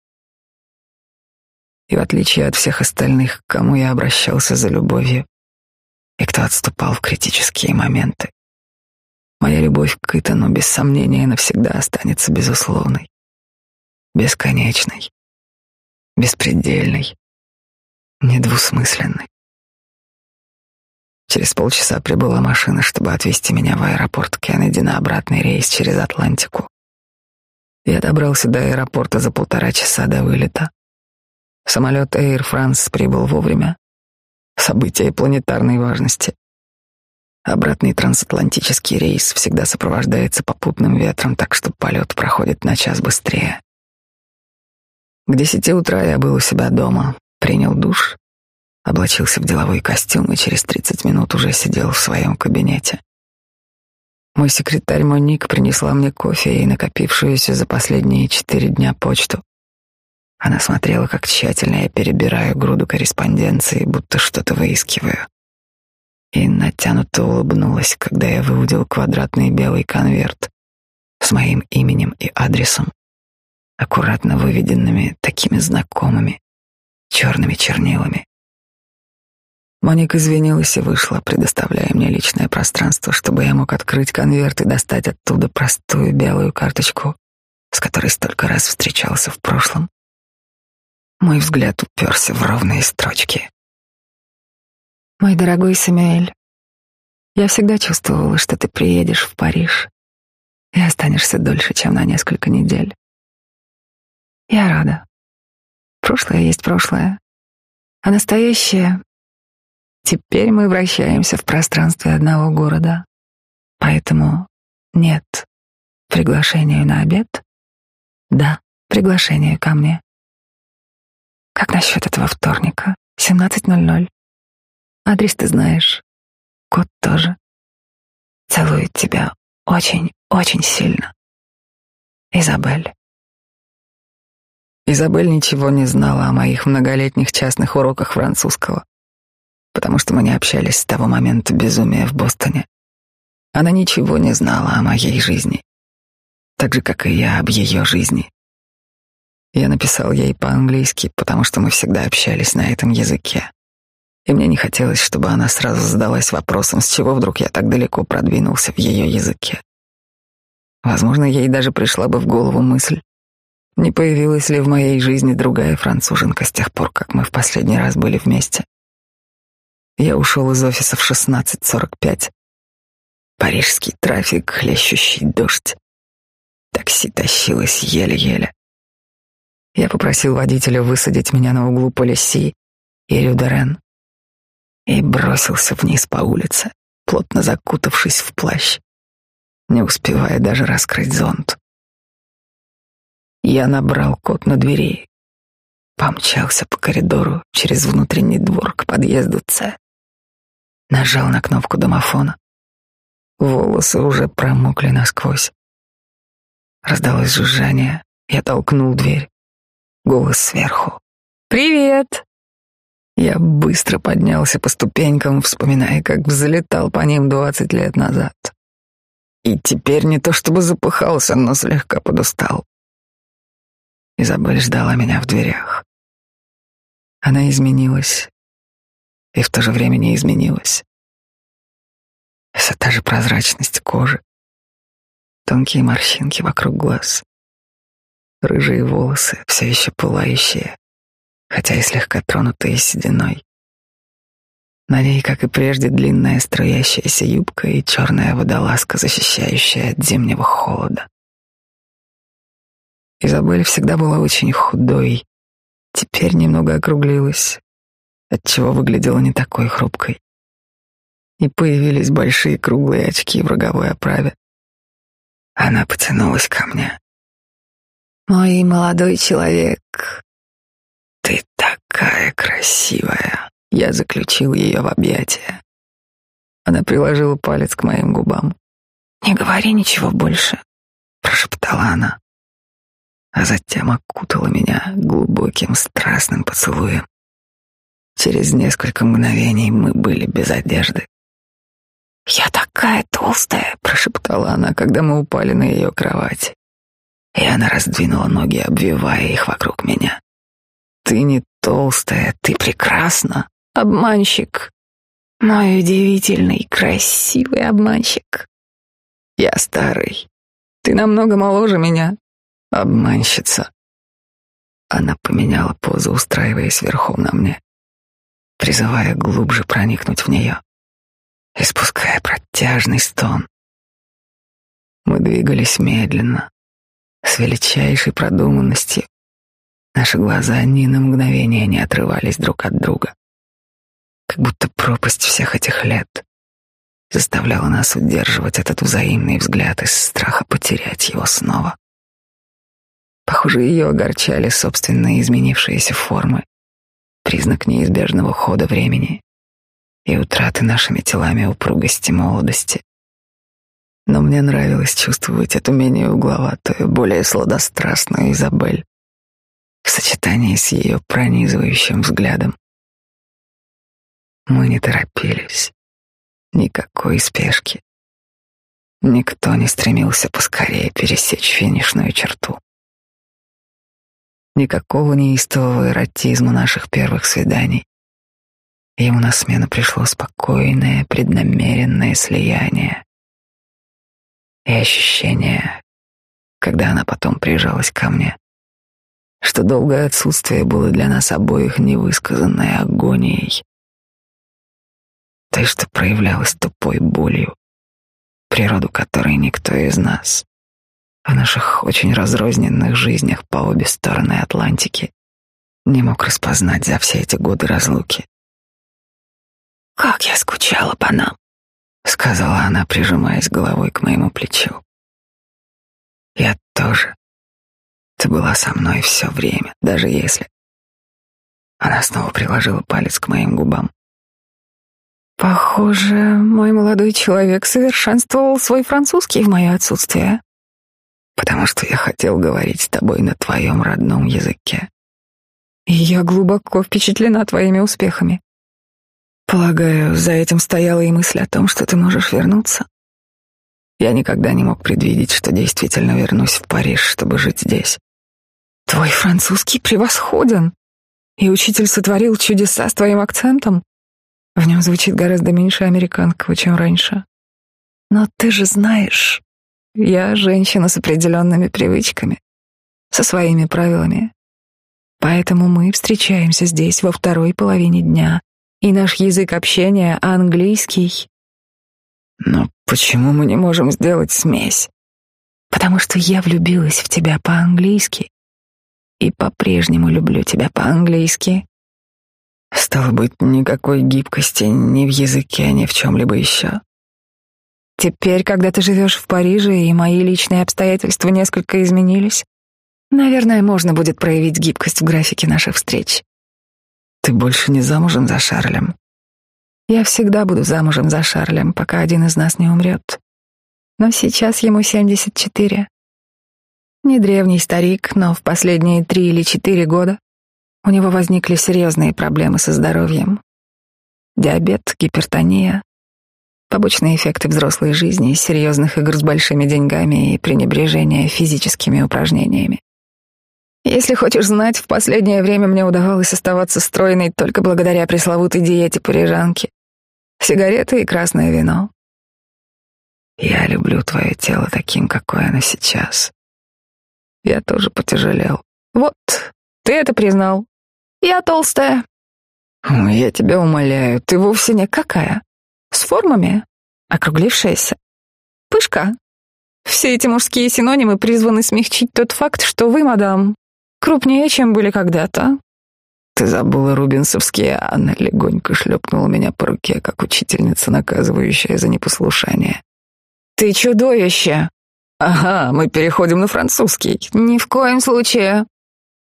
И в отличие от всех остальных, к кому я обращался за любовью, и кто отступал в критические моменты, моя любовь к Итану без сомнения навсегда останется безусловной, бесконечной, беспредельной, недвусмысленной. Через полчаса прибыла машина, чтобы отвезти меня в аэропорт Кеннеди на обратный рейс через Атлантику. Я добрался до аэропорта за полтора часа до вылета. Самолет Air France прибыл вовремя. Событие планетарной важности. Обратный трансатлантический рейс всегда сопровождается попутным ветром, так что полет проходит на час быстрее. К десяти утра я был у себя дома, принял душ, облачился в деловой костюм и через тридцать минут уже сидел в своем кабинете. Мой секретарь Моник принесла мне кофе и накопившуюся за последние четыре дня почту. Она смотрела, как тщательно я перебираю груду корреспонденции, будто что-то выискиваю. И натянуто улыбнулась, когда я выудил квадратный белый конверт с моим именем и адресом, аккуратно выведенными такими знакомыми черными чернилами. Моник извинилась и вышла, предоставляя мне личное пространство, чтобы я мог открыть конверт и достать оттуда простую белую карточку, с которой столько раз встречался в прошлом. Мой взгляд уперся в ровные строчки. Мой дорогой Самуэль, я всегда чувствовала, что ты приедешь в Париж и останешься дольше, чем на несколько недель. Я рада. Прошлое есть прошлое, а настоящее... Теперь мы вращаемся в пространстве одного города, поэтому нет приглашению на обед, да приглашению ко мне. Как насчет этого вторника? 17.00. Адрес ты знаешь. Код тоже. Целую тебя очень, очень сильно. Изабель. Изабель ничего не знала о моих многолетних частных уроках французского, потому что мы не общались с того момента безумия в Бостоне. Она ничего не знала о моей жизни, так же, как и я об ее жизни. Я написал ей по-английски, потому что мы всегда общались на этом языке. И мне не хотелось, чтобы она сразу задалась вопросом, с чего вдруг я так далеко продвинулся в ее языке. Возможно, ей даже пришла бы в голову мысль, не появилась ли в моей жизни другая француженка с тех пор, как мы в последний раз были вместе. Я ушел из офиса в 16.45. Парижский трафик, хлещущий дождь. Такси тащилось еле-еле. Я попросил водителя высадить меня на углу Полиси и Рюдерен и бросился вниз по улице, плотно закутавшись в плащ, не успевая даже раскрыть зонт. Я набрал код на двери, помчался по коридору через внутренний двор к подъезду С. Нажал на кнопку домофона. Волосы уже промокли насквозь. Раздалось жужжание. Я толкнул дверь. Голос сверху. «Привет!» Я быстро поднялся по ступенькам, вспоминая, как взлетал по ним двадцать лет назад. И теперь не то чтобы запыхался, но слегка подустал. Изабель ждала меня в дверях. Она изменилась и в то же время не изменилась. Все та же прозрачность кожи, тонкие морщинки вокруг глаз, рыжие волосы, все еще пылающие, хотя и слегка тронутые сединой. На ней, как и прежде, длинная струящаяся юбка и черная водолазка, защищающая от зимнего холода. Изабель всегда была очень худой, теперь немного округлилась, отчего выглядела не такой хрупкой. И появились большие круглые очки в роговой оправе. Она потянулась ко мне. Мой молодой человек, ты такая красивая. Я заключил ее в объятия. Она приложила палец к моим губам. «Не говори ничего больше», — прошептала она, а затем окутала меня глубоким страстным поцелуем. Через несколько мгновений мы были без одежды. «Я такая толстая», — прошептала она, когда мы упали на ее кровать. И она раздвинула ноги, обвивая их вокруг меня. «Ты не толстая, ты прекрасна, обманщик. Мой удивительный, красивый обманщик. Я старый. Ты намного моложе меня, обманщица». Она поменяла позу, устраиваясь верхом на мне, призывая глубже проникнуть в нее испуская протяжный стон. Мы двигались медленно, с величайшей продуманностью. Наши глаза ни на мгновение не отрывались друг от друга. Как будто пропасть всех этих лет заставляла нас удерживать этот взаимный взгляд из страха потерять его снова. Похоже, ее огорчали собственные изменившиеся формы, признак неизбежного хода времени и утраты нашими телами упругости молодости. Но мне нравилось чувствовать эту менее угловатую, более сладострастную Изабель в сочетании с ее пронизывающим взглядом. Мы не торопились, никакой спешки. Никто не стремился поскорее пересечь финишную черту. Никакого неистового эротизма наших первых свиданий. Ему на смену пришло спокойное, преднамеренное слияние и ощущение, когда она потом прижалась ко мне, что долгое отсутствие было для нас обоих невысказанной агонией, той, что проявлялась тупой болью, природу которой никто из нас в наших очень разрозненных жизнях по обе стороны Атлантики не мог распознать за все эти годы разлуки. «Как я скучала по нам!» — сказала она, прижимаясь головой к моему плечу. «Я тоже. Ты была со мной все время, даже если...» Она снова приложила палец к моим губам. «Похоже, мой молодой человек совершенствовал свой французский в мое отсутствие. Потому что я хотел говорить с тобой на твоем родном языке. Я глубоко впечатлена твоими успехами. Полагаю, за этим стояла и мысль о том, что ты можешь вернуться. Я никогда не мог предвидеть, что действительно вернусь в Париж, чтобы жить здесь. Твой французский превосходен, и учитель сотворил чудеса с твоим акцентом. В нем звучит гораздо меньше американского, чем раньше. Но ты же знаешь, я женщина с определенными привычками, со своими правилами. Поэтому мы встречаемся здесь во второй половине дня, и наш язык общения английский. Но почему мы не можем сделать смесь? Потому что я влюбилась в тебя по-английски и по-прежнему люблю тебя по-английски. Стало быть, никакой гибкости ни в языке, ни в чем-либо еще. Теперь, когда ты живешь в Париже, и мои личные обстоятельства несколько изменились, наверное, можно будет проявить гибкость в графике наших встреч. Ты больше не замужем за Шарлем? Я всегда буду замужем за Шарлем, пока один из нас не умрет. Но сейчас ему 74. Не древний старик, но в последние три или четыре года у него возникли серьезные проблемы со здоровьем. Диабет, гипертония, побочные эффекты взрослой жизни, серьезных игр с большими деньгами и пренебрежение физическими упражнениями. Если хочешь знать, в последнее время мне удавалось оставаться стройной только благодаря пресловутой диете парижанки. Сигареты и красное вино. Я люблю твое тело таким, какое оно сейчас. Я тоже потяжелел. Вот, ты это признал. Я толстая. Я тебя умоляю, ты вовсе не какая. С формами, округлившаяся. Пышка. Все эти мужские синонимы призваны смягчить тот факт, что вы, мадам, Крупнее, чем были когда-то. Ты забыла рубинсовские, Анна легонько шлепнула меня по руке, как учительница, наказывающая за непослушание. Ты чудовище! Ага, мы переходим на французский. Ни в коем случае.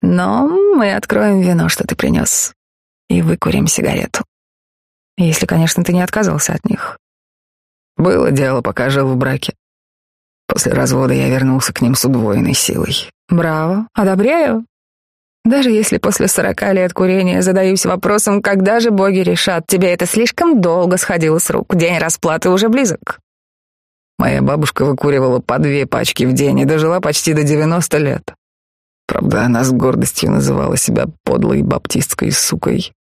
Но мы откроем вино, что ты принес, и выкурим сигарету. Если, конечно, ты не отказался от них. Было дело, пока жил в браке. После развода я вернулся к ним с удвоенной силой. Браво, одобряю. Даже если после сорока лет курения задаюсь вопросом, когда же боги решат, тебе это слишком долго сходило с рук, день расплаты уже близок. Моя бабушка выкуривала по две пачки в день и дожила почти до девяносто лет. Правда, она с гордостью называла себя подлой баптистской сукой.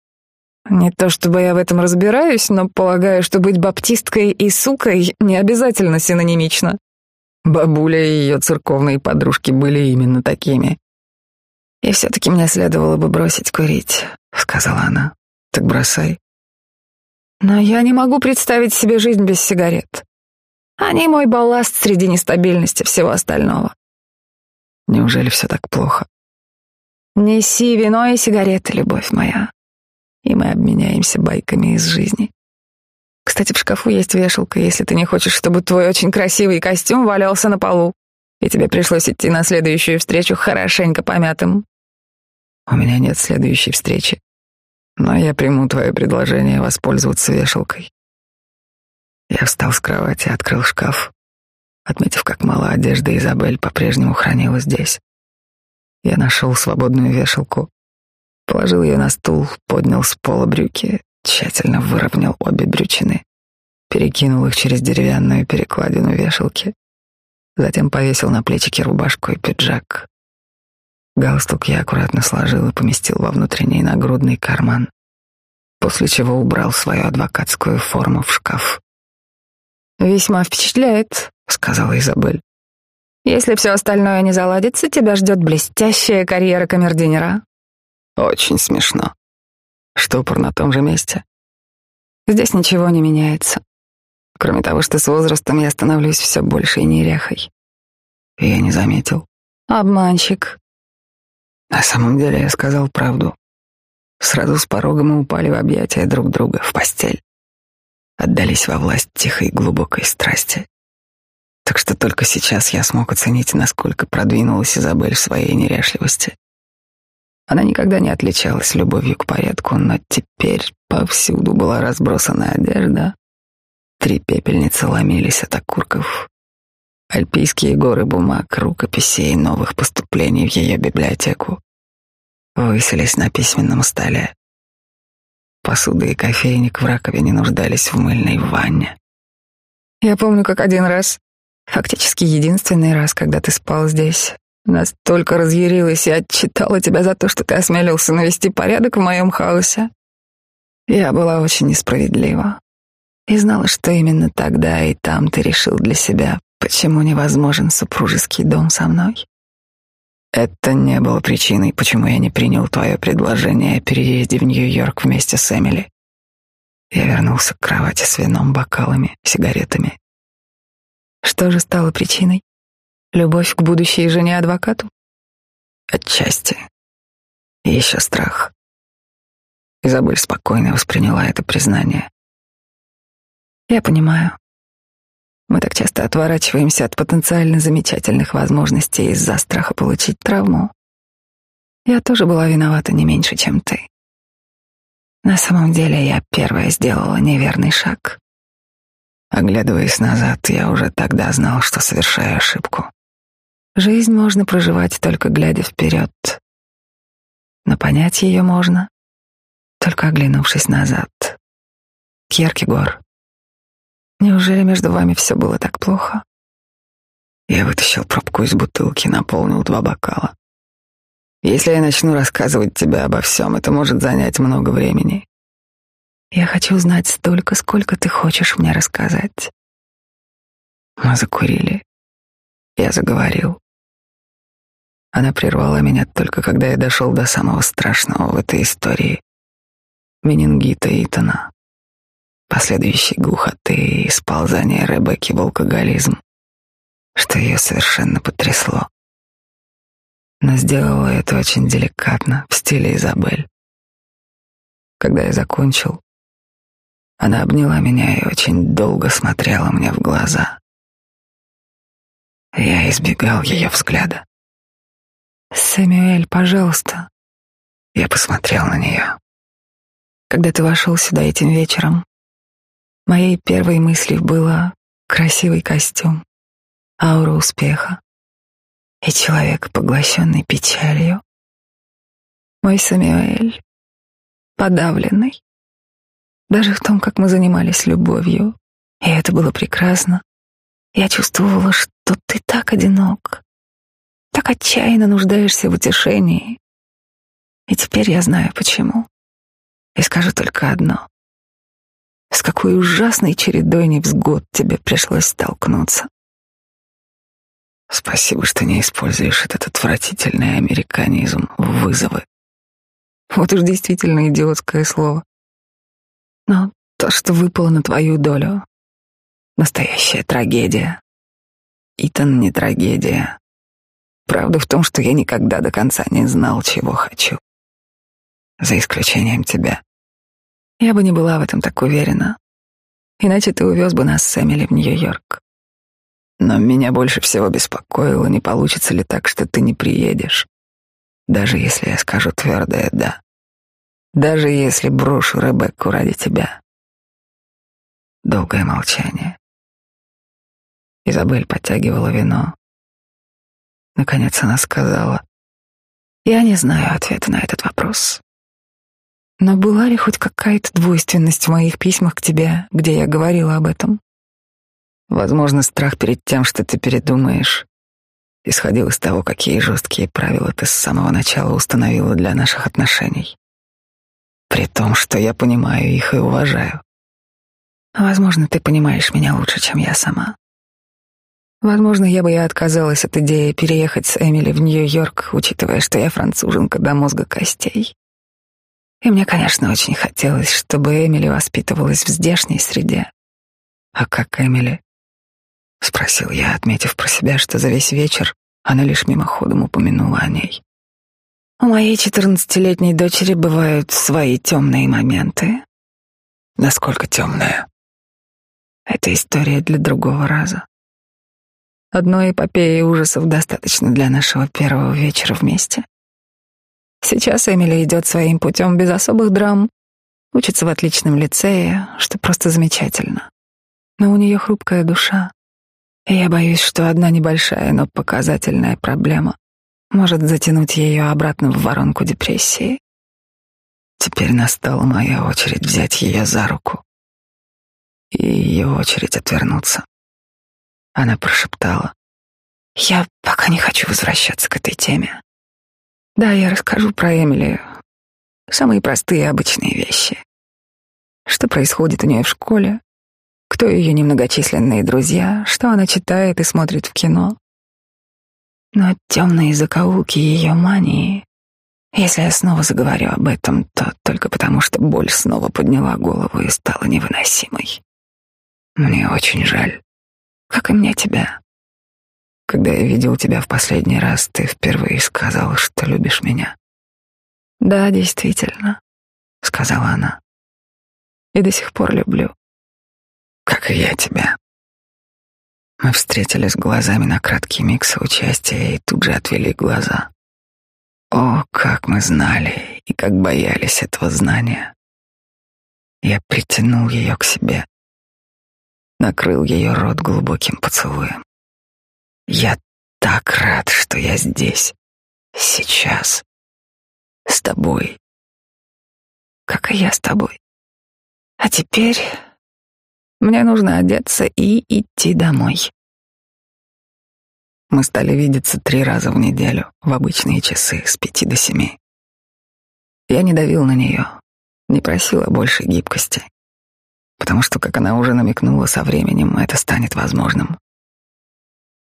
Не то чтобы я в этом разбираюсь, но полагаю, что быть баптисткой и сукой не обязательно синонимично. Бабуля и ее церковные подружки были именно такими. «И все-таки мне следовало бы бросить курить», — сказала она. «Так бросай». «Но я не могу представить себе жизнь без сигарет. Они мой балласт среди нестабильности всего остального». «Неужели все так плохо?» «Неси вино и сигареты, любовь моя, и мы обменяемся байками из жизни». Кстати, в шкафу есть вешалка, если ты не хочешь, чтобы твой очень красивый костюм валялся на полу, и тебе пришлось идти на следующую встречу хорошенько помятым. У меня нет следующей встречи, но я приму твое предложение воспользоваться вешалкой. Я встал с кровати и открыл шкаф, отметив, как мало одежды Изабель по-прежнему хранила здесь. Я нашел свободную вешалку, положил ее на стул, поднял с пола брюки, тщательно выровнял обе брючины, перекинул их через деревянную перекладину вешалки, затем повесил на плечики рубашку и пиджак. Галстук я аккуратно сложил и поместил во внутренний нагрудный карман, после чего убрал свою адвокатскую форму в шкаф. «Весьма впечатляет», — сказала Изабель. «Если все остальное не заладится, тебя ждет блестящая карьера камердинера. «Очень смешно. Штопор на том же месте?» «Здесь ничего не меняется. Кроме того, что с возрастом я становлюсь все большей неряхой». Я не заметил. «Обманщик», на самом деле я сказал правду. Сразу с порога мы упали в объятия друг друга, в постель. Отдались во власть тихой глубокой страсти. Так что только сейчас я смог оценить, насколько продвинулась Изабель в своей неряшливости. Она никогда не отличалась любовью к порядку, но теперь повсюду была разбросана одежда. Три пепельницы ломились от окурков. Альпийские горы бумаг, рукописей и новых поступлений в ее библиотеку высились на письменном столе. Посуда и кофейник в раковине нуждались в мыльной ванне. Я помню, как один раз, фактически единственный раз, когда ты спал здесь, настолько разъярилась и отчитала тебя за то, что ты осмелился навести порядок в моем хаосе. Я была очень несправедлива и знала, что именно тогда и там ты решил для себя Почему невозможен супружеский дом со мной? Это не было причиной, почему я не принял твое предложение о переезде в Нью-Йорк вместе с Эмили. Я вернулся к кровати с вином, бокалами, сигаретами. Что же стало причиной? Любовь к будущей жене адвокату? Отчасти. И еще страх. Изабель спокойно восприняла это признание. Я понимаю. Мы так часто отворачиваемся от потенциально замечательных возможностей из-за страха получить травму. Я тоже была виновата не меньше, чем ты. На самом деле я первая сделала неверный шаг. Оглядываясь назад, я уже тогда знал, что совершаю ошибку. Жизнь можно проживать только глядя вперед, но понять ее можно, только оглянувшись назад. Кьеркегор. Неужели между вами все было так плохо? Я вытащил пробку из бутылки, наполнил два бокала. Если я начну рассказывать тебе обо всем, это может занять много времени. Я хочу знать столько, сколько ты хочешь мне рассказать. Мы закурили. Я заговорил. Она прервала меня только когда я дошел до самого страшного в этой истории — менингита Итана последующей глухоты и сползания Ребекки в алкоголизм, что ее совершенно потрясло. Но сделала это очень деликатно, в стиле Изабель. Когда я закончил, она обняла меня и очень долго смотрела мне в глаза. Я избегал ее взгляда. «Сэмюэль, пожалуйста». Я посмотрел на нее. Когда ты вошел сюда этим вечером, Моей первой мыслью было красивый костюм, аура успеха и человек, поглощенный печалью. Мой Самюэль, подавленный. Даже в том, как мы занимались любовью, и это было прекрасно, я чувствовала, что ты так одинок, так отчаянно нуждаешься в утешении. И теперь я знаю почему. И скажу только одно. С какой ужасной чередой невзгод тебе пришлось столкнуться. Спасибо, что не используешь этот отвратительный американизм в вызовы. Вот уж действительно идиотское слово. Но то, что выпало на твою долю, настоящая трагедия. Итан не трагедия. Правда в том, что я никогда до конца не знал, чего хочу. За исключением тебя. Я бы не была в этом так уверена. Иначе ты увез бы нас с Эмили в Нью-Йорк. Но меня больше всего беспокоило, не получится ли так, что ты не приедешь. Даже если я скажу твердое «да». Даже если брошу Ребекку ради тебя. Долгое молчание. Изабель подтягивала вино. Наконец она сказала, «Я не знаю ответа на этот вопрос. Но была ли хоть какая-то двойственность в моих письмах к тебе, где я говорила об этом? Возможно, страх перед тем, что ты передумаешь, исходил из того, какие жесткие правила ты с самого начала установила для наших отношений. При том, что я понимаю их и уважаю. Возможно, ты понимаешь меня лучше, чем я сама. Возможно, я бы и отказалась от идеи переехать с Эмили в Нью-Йорк, учитывая, что я француженка до мозга костей. И мне, конечно, очень хотелось, чтобы Эмили воспитывалась в здешней среде. А как Эмили? Спросил я, отметив про себя, что за весь вечер она лишь мимоходом упомянула о ней. У моей четырнадцатилетней дочери бывают свои темные моменты. Насколько темные? Это история для другого раза. Одной эпопеи ужасов достаточно для нашего первого вечера вместе. Сейчас Эмили идет своим путем без особых драм, учится в отличном лицее, что просто замечательно. Но у нее хрупкая душа, и я боюсь, что одна небольшая, но показательная проблема может затянуть ее обратно в воронку депрессии. Теперь настала моя очередь взять ее за руку и ее очередь отвернуться. Она прошептала. «Я пока не хочу возвращаться к этой теме. Да, я расскажу про Эмили. Самые простые обычные вещи. Что происходит у нее в школе, кто ее немногочисленные друзья, что она читает и смотрит в кино. Но темные закоулки ее мании, если я снова заговорю об этом, то только потому, что боль снова подняла голову и стала невыносимой. Мне очень жаль. Как и мне тебя. Когда я видел тебя в последний раз, ты впервые сказал, что любишь меня. Да, действительно, сказала она. И до сих пор люблю. Как и я тебя. Мы встретились глазами на краткий миг соучастия и тут же отвели глаза. О, как мы знали и как боялись этого знания. Я притянул ее к себе накрыл ее рот глубоким поцелуем. Я так рад, что я здесь, сейчас, с тобой, как и я с тобой. А теперь мне нужно одеться и идти домой. Мы стали видеться три раза в неделю, в обычные часы, с пяти до семи. Я не давил на нее, не просил о большей гибкости потому что, как она уже намекнула, со временем это станет возможным.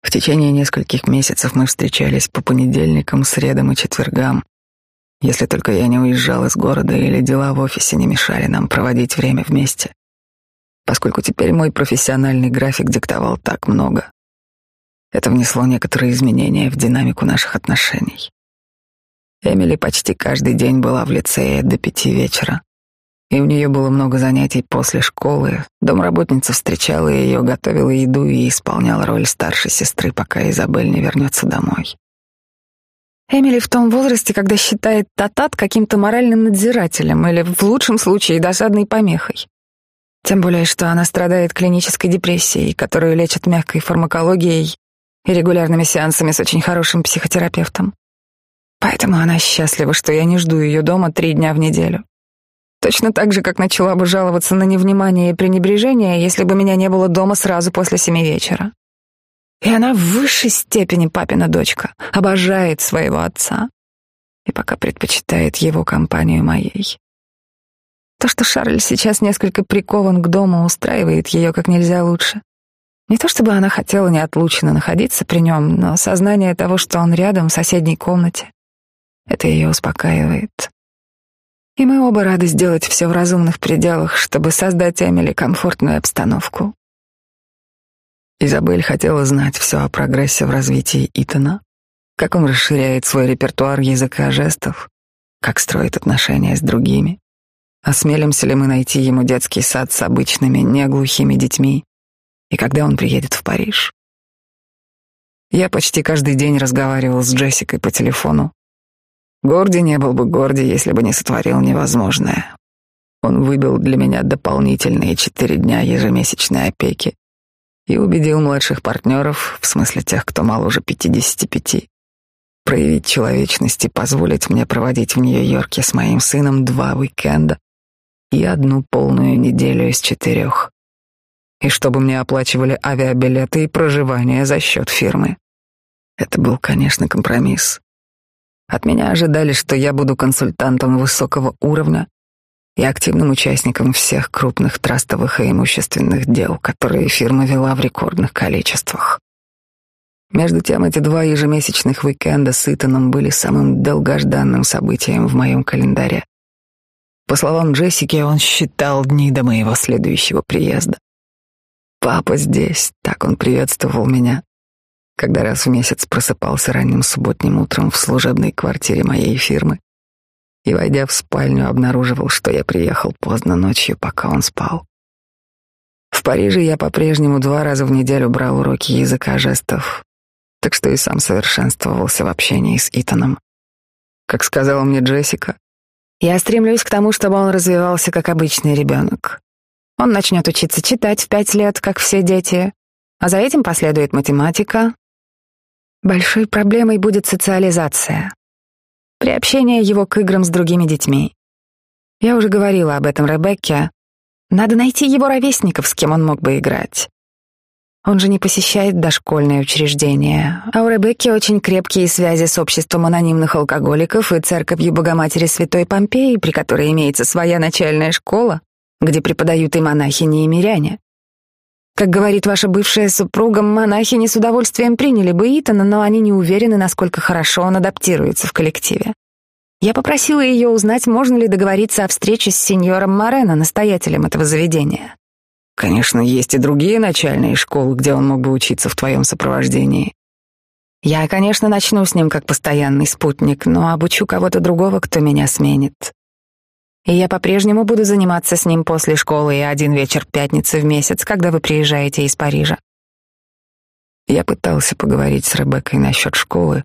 В течение нескольких месяцев мы встречались по понедельникам, средам и четвергам, если только я не уезжал из города или дела в офисе не мешали нам проводить время вместе, поскольку теперь мой профессиональный график диктовал так много. Это внесло некоторые изменения в динамику наших отношений. Эмили почти каждый день была в лицее до пяти вечера, и у нее было много занятий после школы. Домработница встречала ее, готовила еду и исполняла роль старшей сестры, пока Изабель не вернется домой. Эмили в том возрасте, когда считает Татат каким-то моральным надзирателем или, в лучшем случае, досадной помехой. Тем более, что она страдает клинической депрессией, которую лечат мягкой фармакологией и регулярными сеансами с очень хорошим психотерапевтом. Поэтому она счастлива, что я не жду ее дома три дня в неделю. Точно так же, как начала бы жаловаться на невнимание и пренебрежение, если бы меня не было дома сразу после семи вечера. И она в высшей степени папина дочка, обожает своего отца и пока предпочитает его компанию моей. То, что Шарль сейчас несколько прикован к дому, устраивает ее как нельзя лучше. Не то чтобы она хотела неотлучно находиться при нем, но сознание того, что он рядом в соседней комнате, это ее успокаивает. И мы оба рады сделать все в разумных пределах, чтобы создать Эмили комфортную обстановку. Изабель хотела знать все о прогрессе в развитии Итана, как он расширяет свой репертуар языка жестов, как строит отношения с другими. Осмелимся ли мы найти ему детский сад с обычными, неглухими детьми, и когда он приедет в Париж? Я почти каждый день разговаривал с Джессикой по телефону. Горди не был бы Горди, если бы не сотворил невозможное. Он выбил для меня дополнительные четыре дня ежемесячной опеки и убедил младших партнеров, в смысле тех, кто моложе 55, проявить человечность и позволить мне проводить в Нью-Йорке с моим сыном два уикенда и одну полную неделю из четырех. И чтобы мне оплачивали авиабилеты и проживание за счет фирмы. Это был, конечно, компромисс. От меня ожидали, что я буду консультантом высокого уровня и активным участником всех крупных трастовых и имущественных дел, которые фирма вела в рекордных количествах. Между тем, эти два ежемесячных уикенда с Итаном были самым долгожданным событием в моем календаре. По словам Джессики, он считал дни до моего следующего приезда. «Папа здесь», — так он приветствовал меня, когда раз в месяц просыпался ранним субботним утром в служебной квартире моей фирмы и, войдя в спальню, обнаруживал, что я приехал поздно ночью, пока он спал. В Париже я по-прежнему два раза в неделю брал уроки языка жестов, так что и сам совершенствовался в общении с Итаном. Как сказала мне Джессика, я стремлюсь к тому, чтобы он развивался как обычный ребенок. Он начнет учиться читать в пять лет, как все дети, а за этим последует математика. Большой проблемой будет социализация, приобщение его к играм с другими детьми. Я уже говорила об этом Ребекке. Надо найти его ровесников, с кем он мог бы играть. Он же не посещает дошкольные учреждения, а у Ребекки очень крепкие связи с обществом анонимных алкоголиков и церковью Богоматери Святой Помпеи, при которой имеется своя начальная школа, где преподают и монахини, и миряне. Как говорит ваша бывшая супруга, монахини с удовольствием приняли бы Итана, но они не уверены, насколько хорошо он адаптируется в коллективе. Я попросила ее узнать, можно ли договориться о встрече с сеньором Морено, настоятелем этого заведения. Конечно, есть и другие начальные школы, где он мог бы учиться в твоем сопровождении. Я, конечно, начну с ним как постоянный спутник, но обучу кого-то другого, кто меня сменит. И я по-прежнему буду заниматься с ним после школы и один вечер пятницы в месяц, когда вы приезжаете из Парижа. Я пытался поговорить с Ребеккой насчет школы,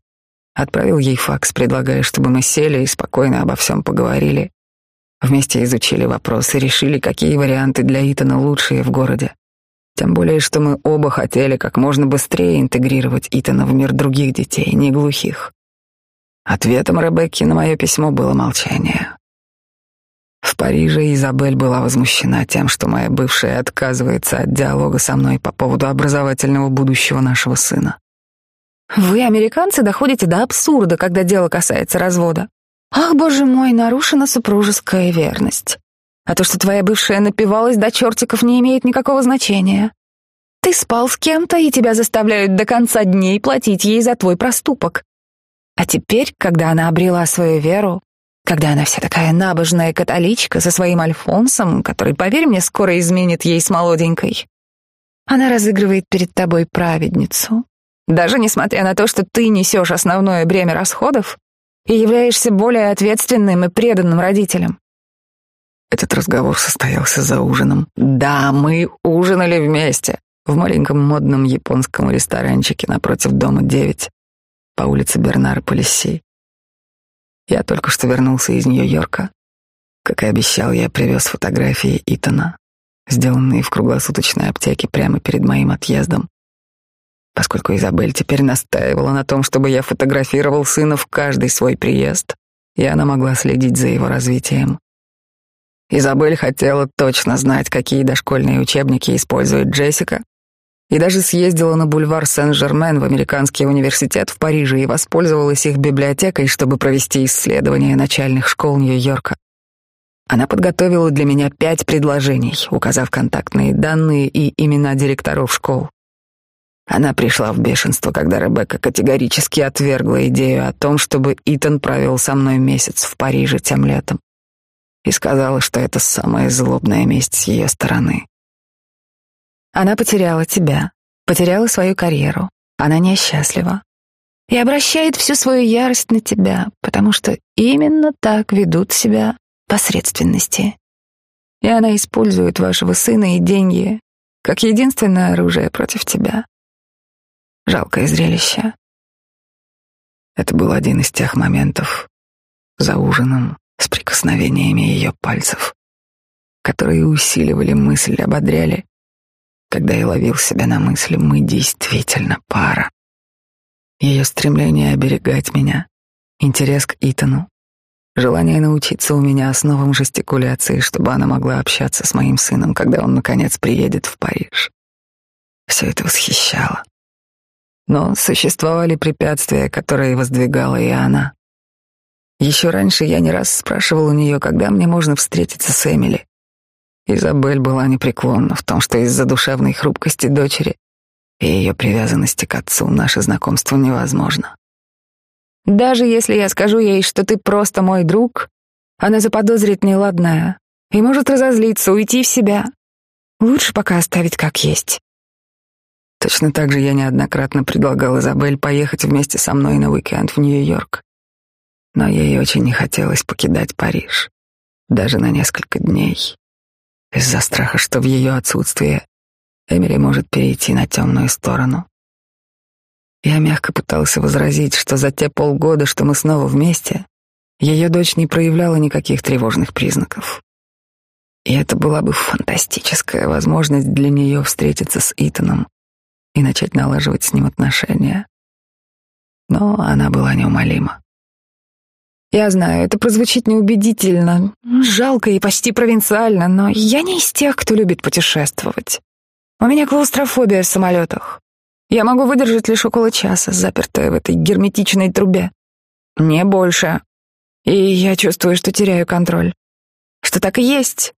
отправил ей факс, предлагая, чтобы мы сели и спокойно обо всем поговорили. Вместе изучили вопрос и решили, какие варианты для Итана лучшие в городе. Тем более, что мы оба хотели как можно быстрее интегрировать Итана в мир других детей, не глухих. Ответом Ребекки на мое письмо было молчание. В Париже Изабель была возмущена тем, что моя бывшая отказывается от диалога со мной по поводу образовательного будущего нашего сына. «Вы, американцы, доходите до абсурда, когда дело касается развода. Ах, боже мой, нарушена супружеская верность. А то, что твоя бывшая напивалась до чертиков, не имеет никакого значения. Ты спал с кем-то, и тебя заставляют до конца дней платить ей за твой проступок. А теперь, когда она обрела свою веру, когда она вся такая набожная католичка со своим Альфонсом, который, поверь мне, скоро изменит ей с молоденькой, она разыгрывает перед тобой праведницу. Даже несмотря на то, что ты несешь основное бремя расходов, и являешься более ответственным и преданным родителем. Этот разговор состоялся за ужином. Да, мы ужинали вместе в маленьком модном японском ресторанчике напротив дома 9 по улице Бернар Полиси. Я только что вернулся из Нью-Йорка. Как и обещал, я привез фотографии Итана. сделанные в круглосуточной аптеке прямо перед моим отъездом. Поскольку Изабель теперь настаивала на том, чтобы я фотографировал сына в каждый свой приезд, и она могла следить за его развитием. Изабель хотела точно знать, какие дошкольные учебники использует Джессика, и даже съездила на бульвар Сен-Жермен в американский университет в Париже и воспользовалась их библиотекой, чтобы провести исследование начальных школ Нью-Йорка. Она подготовила для меня пять предложений, указав контактные данные и имена директоров школ. Она пришла в бешенство, когда Ребекка категорически отвергла идею о том, чтобы Итан провел со мной месяц в Париже тем летом, и сказала, что это самая злобная месть с ее стороны. Она потеряла тебя, потеряла свою карьеру, она несчастлива и обращает всю свою ярость на тебя, потому что именно так ведут себя посредственности. И она использует вашего сына и деньги как единственное оружие против тебя. Жалкое зрелище. Это был один из тех моментов за ужином с прикосновениями ее пальцев, которые усиливали мысль, ободряли, когда я ловил себя на мысли, мы действительно пара. Ее стремление оберегать меня, интерес к Итану, Желание научиться у меня основам жестикуляции, чтобы она могла общаться с моим сыном, когда он, наконец, приедет в Париж. Все это восхищало. Но существовали препятствия, которые воздвигала и она. Еще раньше я не раз спрашивал у нее, когда мне можно встретиться с Эмили. Изабель была непреклонна в том, что из-за душевной хрупкости дочери и ее привязанности к отцу наше знакомство невозможно. Даже если я скажу ей, что ты просто мой друг, она заподозрит неладное и может разозлиться, уйти в себя. Лучше пока оставить как есть. Точно так же я неоднократно предлагал Изабель поехать вместе со мной на уикенд в Нью-Йорк. Но ей очень не хотелось покидать Париж, даже на несколько дней, из-за страха, что в ее отсутствие Эмили может перейти на темную сторону. Я мягко пытался возразить, что за те полгода, что мы снова вместе, ее дочь не проявляла никаких тревожных признаков. И это была бы фантастическая возможность для нее встретиться с Итаном и начать налаживать с ним отношения. Но она была неумолима. Я знаю, это прозвучит неубедительно, жалко и почти провинциально, но я не из тех, кто любит путешествовать. У меня клаустрофобия в самолетах. Я могу выдержать лишь около часа, запертая в этой герметичной трубе. Не больше. И я чувствую, что теряю контроль. Что так и есть.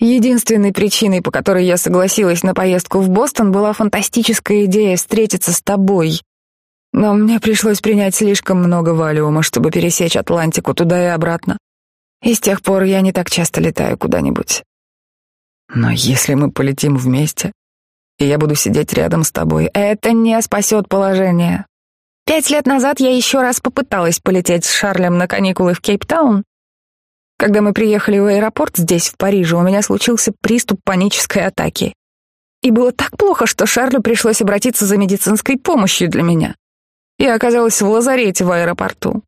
Единственной причиной, по которой я согласилась на поездку в Бостон, была фантастическая идея встретиться с тобой. Но мне пришлось принять слишком много валиума, чтобы пересечь Атлантику туда и обратно. И с тех пор я не так часто летаю куда-нибудь. Но если мы полетим вместе, и я буду сидеть рядом с тобой. Это не спасет положение. Пять лет назад я еще раз попыталась полететь с Шарлем на каникулы в Кейптаун. Когда мы приехали в аэропорт здесь, в Париже, у меня случился приступ панической атаки. И было так плохо, что Шарлю пришлось обратиться за медицинской помощью для меня. Я оказалась в лазарете в аэропорту.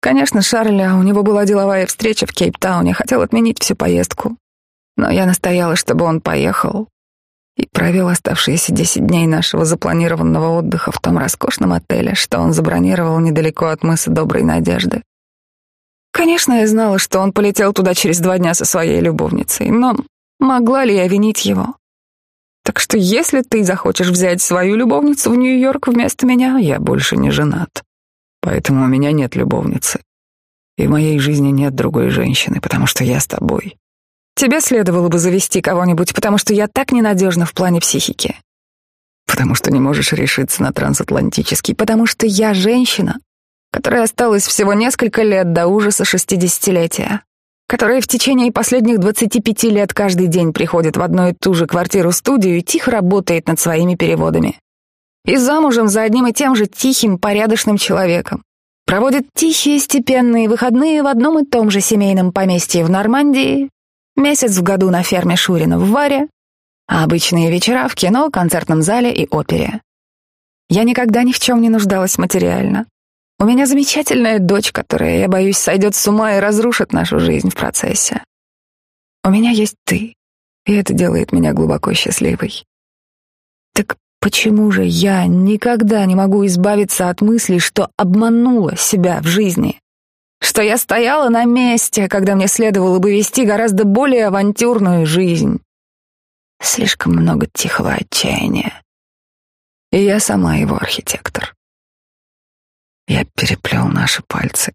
Конечно, Шарля, у него была деловая встреча в Кейптауне, хотел отменить всю поездку. Но я настояла, чтобы он поехал и провел оставшиеся десять дней нашего запланированного отдыха в том роскошном отеле, что он забронировал недалеко от мыса Доброй Надежды. Конечно, я знала, что он полетел туда через два дня со своей любовницей, но могла ли я винить его? Так что если ты захочешь взять свою любовницу в Нью-Йорк вместо меня, я больше не женат. Поэтому у меня нет любовницы. И в моей жизни нет другой женщины, потому что я с тобой. Тебе следовало бы завести кого-нибудь, потому что я так ненадежна в плане психики. Потому что не можешь решиться на трансатлантический, потому что я женщина, которая осталась всего несколько лет до ужаса шестидесятилетия, которая в течение последних двадцати пяти лет каждый день приходит в одну и ту же квартиру-студию и тихо работает над своими переводами. И замужем за одним и тем же тихим, порядочным человеком. Проводит тихие, степенные выходные в одном и том же семейном поместье в Нормандии, Месяц в году на ферме Шурина в Варе, а обычные вечера в кино, концертном зале и опере. Я никогда ни в чем не нуждалась материально. У меня замечательная дочь, которая, я боюсь, сойдет с ума и разрушит нашу жизнь в процессе. У меня есть ты. И это делает меня глубоко счастливой. Так почему же я никогда не могу избавиться от мысли, что обманула себя в жизни? Что я стояла на месте, когда мне следовало бы вести гораздо более авантюрную жизнь? Слишком много тихого отчаяния. И я сама его архитектор. Я переплел наши пальцы.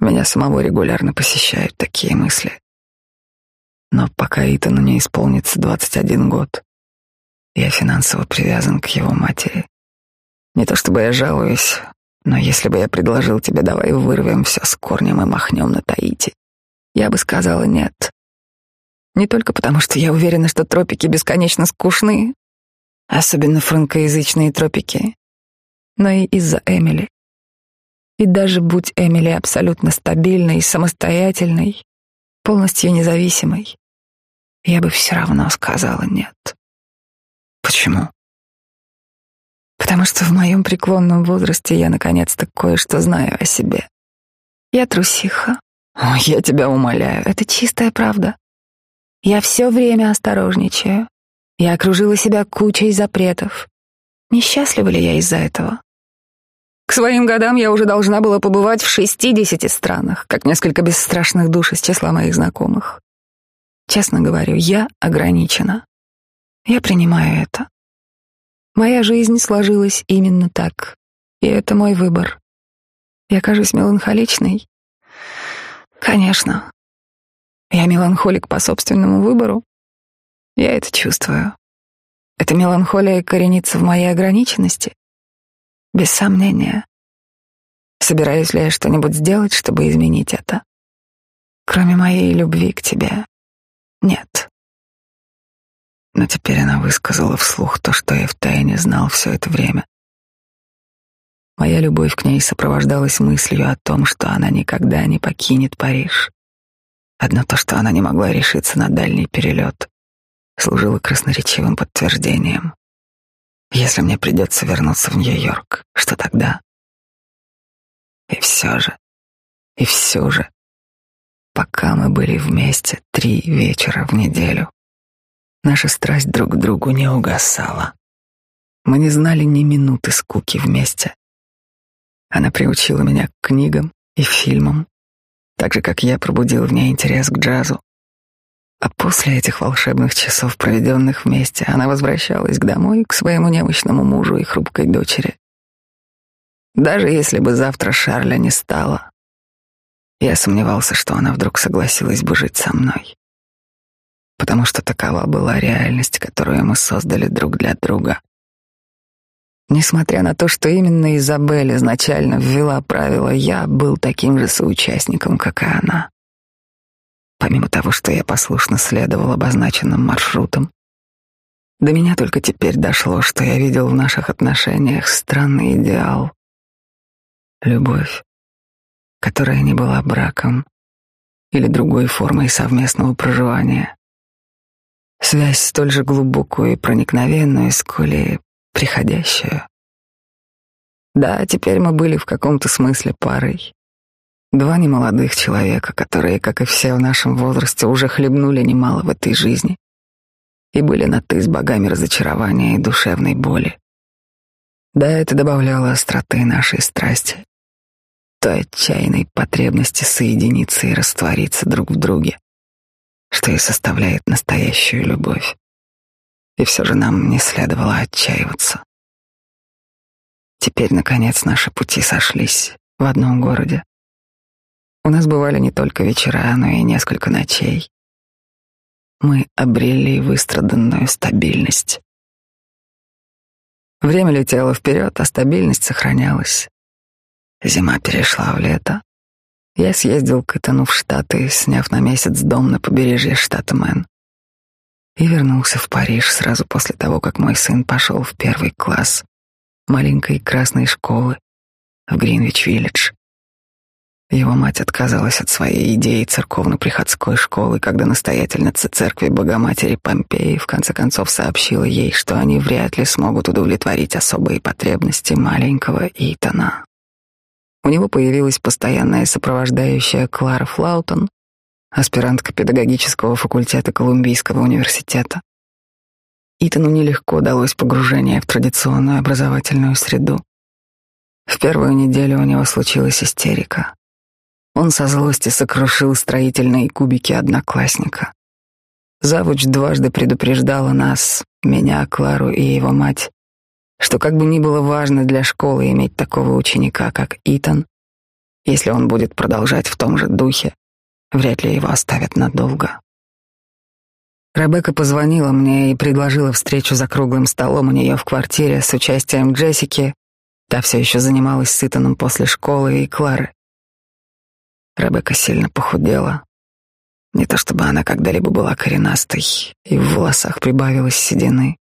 Меня самого регулярно посещают такие мысли. Но пока Итану не исполнится 21 год, я финансово привязан к его матери. Не то чтобы я жалуюсь, но если бы я предложил тебе, давай вырвем все с корнем и махнем на Таити, я бы сказала нет. Не только потому, что я уверена, что тропики бесконечно скучны, особенно франкоязычные тропики, но и из-за Эмили. И даже будь Эмили абсолютно стабильной, самостоятельной, полностью независимой, я бы все равно сказала нет. Почему? Потому что в моем преклонном возрасте я наконец-то кое-что знаю о себе. Я трусиха. О, я тебя умоляю, это чистая правда. Я все время осторожничаю. Я окружила себя кучей запретов. Несчастлива ли я из-за этого? К своим годам я уже должна была побывать в шестидесяти странах, как несколько бесстрашных душ из числа моих знакомых. Честно говорю, я ограничена. Я принимаю это. Моя жизнь сложилась именно так, и это мой выбор. Я кажусь меланхоличной? Конечно. Я меланхолик по собственному выбору. Я это чувствую. Эта меланхолия коренится в моей ограниченности. Без сомнения. Собираюсь ли я что-нибудь сделать, чтобы изменить это? Кроме моей любви к тебе, нет. Но теперь она высказала вслух то, что я втайне знал все это время. Моя любовь к ней сопровождалась мыслью о том, что она никогда не покинет Париж. Одно то, что она не могла решиться на дальний перелет, служило красноречивым подтверждением. Если мне придется вернуться в Нью-Йорк, что тогда? И все же, и все же, пока мы были вместе три вечера в неделю. Наша страсть друг к другу не угасала. Мы не знали ни минуты скуки вместе. Она приучила меня к книгам и фильмам, так же, как я пробудил в ней интерес к джазу. А после этих волшебных часов, проведенных вместе, она возвращалась к домой, к своему немощному мужу и хрупкой дочери. Даже если бы завтра Шарля не стало, я сомневался, что она вдруг согласилась бы жить со мной. Потому что такова была реальность, которую мы создали друг для друга. Несмотря на то, что именно Изабель изначально ввела правила, я был таким же соучастником, как и она. Помимо того, что я послушно следовал обозначенным маршрутам, до меня только теперь дошло, что я видел в наших отношениях странный идеал. Любовь которая не была браком или другой формой совместного проживания. Связь столь же глубокую и проникновенную, сколь и приходящую. Да, теперь мы были в каком-то смысле парой. Два немолодых человека, которые, как и все в нашем возрасте, уже хлебнули немало в этой жизни и были на «ты» с богами разочарования и душевной боли. Да, это добавляло остроты нашей страсти той отчаянной потребности соединиться и раствориться друг в друге, что и составляет настоящую любовь. И все же нам не следовало отчаиваться. Теперь, наконец, наши пути сошлись в одном городе. У нас бывали не только вечера, но и несколько ночей. Мы обрели выстраданную стабильность. Время летело вперед, а стабильность сохранялась. Зима перешла в лето. Я съездил к Итану в Штаты, сняв на месяц дом на побережье штата Мэн. И вернулся в Париж сразу после того, как мой сын пошел в первый класс маленькой красной школы в Гринвич-Виллидж. Его мать отказалась от своей идеи церковно-приходской школы, когда настоятельница церкви Богоматери Помпеи в конце концов сообщила ей, что они вряд ли смогут удовлетворить особые потребности маленького Итана. У него появилась постоянная сопровождающая Клара Флаутон, аспирантка педагогического факультета Колумбийского университета. Итану нелегко далось погружение в традиционную образовательную среду. В первую неделю у него случилась истерика. Он со злости сокрушил строительные кубики одноклассника. Завуч дважды предупреждала нас, меня, Клару и его мать, что как бы ни было важно для школы иметь такого ученика, как Итан, если он будет продолжать в том же духе, вряд ли его оставят надолго. Ребекка позвонила мне и предложила встречу за круглым столом у нее в квартире с участием Джессики. Та все еще занималась с Итаном после школы и Клары. Ребекка сильно похудела. Не то чтобы она когда-либо была коренастой, и в волосах прибавилось седины.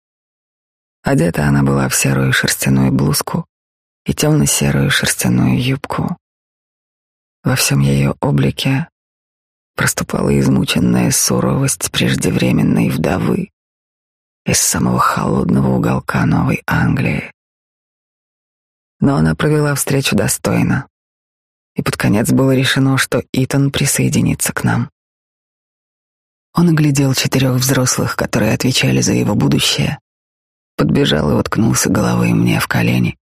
Одета она была в серую шерстяную блузку и темно-серую шерстяную юбку. Во всем ее облике проступала измученная суровость преждевременной вдовы из самого холодного уголка Новой Англии. Но она провела встречу достойно, и под конец было решено, что Итан присоединится к нам. Он оглядел четырех взрослых, которые отвечали за его будущее, подбежал и уткнулся головой мне в колени,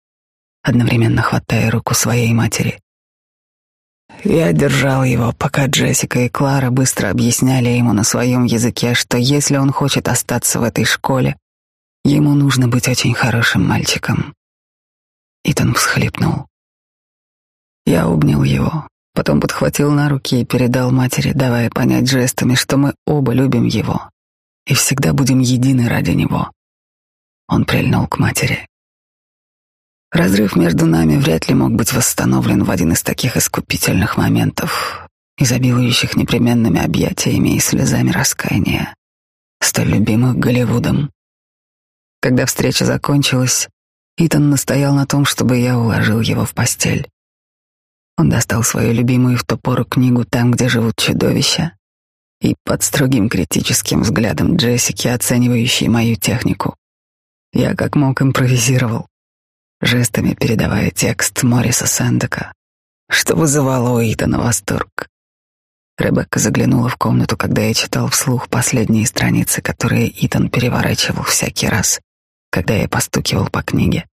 одновременно хватая руку своей матери. Я держал его, пока Джессика и Клара быстро объясняли ему на своем языке, что если он хочет остаться в этой школе, ему нужно быть очень хорошим мальчиком. Итан всхлипнул. Я обнял его, потом подхватил на руки и передал матери, давая понять жестами, что мы оба любим его и всегда будем едины ради него. Он прильнул к матери. Разрыв между нами вряд ли мог быть восстановлен в один из таких искупительных моментов, изобилующих непременными объятиями и слезами раскаяния, столь любимых Голливудом. Когда встреча закончилась, Итан настоял на том, чтобы я уложил его в постель. Он достал свою любимую в ту пору книгу «Там, где живут чудовища», и под строгим критическим взглядом Джессики, оценивающей мою технику, я как мог импровизировал, жестами передавая текст Мориса Сэндека, что вызывало у Итана восторг. Ребекка заглянула в комнату, когда я читал вслух последние страницы, которые Итан переворачивал всякий раз, когда я постукивал по книге.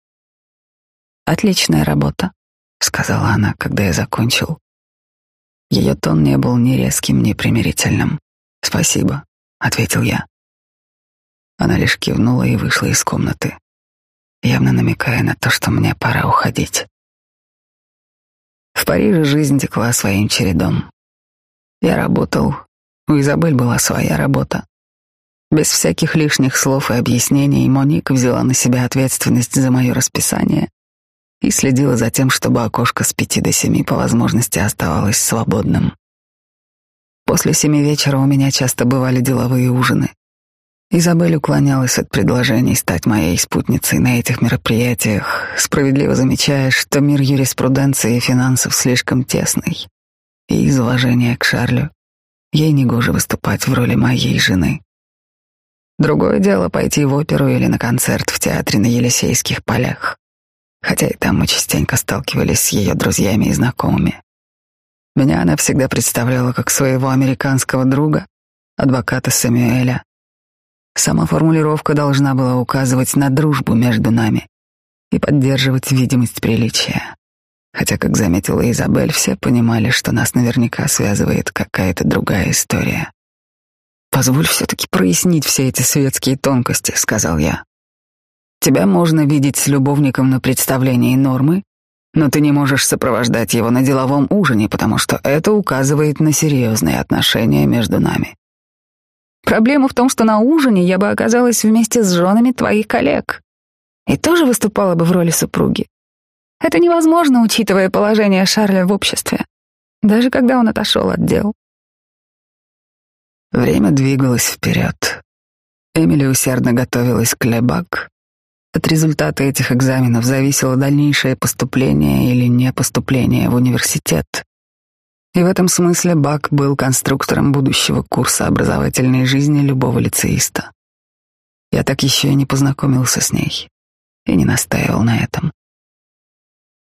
«Отличная работа», — сказала она, когда я закончил. Ее тон не был ни резким, ни примирительным. «Спасибо», — ответил я. Она лишь кивнула и вышла из комнаты, явно намекая на то, что мне пора уходить. В Париже жизнь текла своим чередом. Я работал, у Изабель была своя работа. Без всяких лишних слов и объяснений Моник взяла на себя ответственность за мое расписание и следила за тем, чтобы окошко с пяти до семи по возможности оставалось свободным. После семи вечера у меня часто бывали деловые ужины. Изабель уклонялась от предложений стать моей спутницей на этих мероприятиях, справедливо замечая, что мир юриспруденции и финансов слишком тесный, и из уважения к Шарлю ей негоже выступать в роли моей жены. Другое дело пойти в оперу или на концерт в театре на Елисейских полях, хотя и там мы частенько сталкивались с ее друзьями и знакомыми. Меня она всегда представляла как своего американского друга, адвоката Сэмюэля, Сама формулировка должна была указывать на дружбу между нами и поддерживать видимость приличия. Хотя, как заметила Изабель, все понимали, что нас наверняка связывает какая-то другая история. «Позволь все-таки прояснить все эти светские тонкости», — сказал я. «Тебя можно видеть с любовником на представлении нормы, но ты не можешь сопровождать его на деловом ужине, потому что это указывает на серьезные отношения между нами. Проблема в том, что на ужине я бы оказалась вместе с женами твоих коллег и тоже выступала бы в роли супруги. Это невозможно, учитывая положение Шарля в обществе, даже когда он отошел от дел. Время двигалось вперед. Эмили усердно готовилась к Лебак. От результата этих экзаменов зависело дальнейшее поступление или не поступление в университет. И в этом смысле Бак был конструктором будущего курса образовательной жизни любого лицеиста. Я так еще и не познакомился с ней и не настаивал на этом.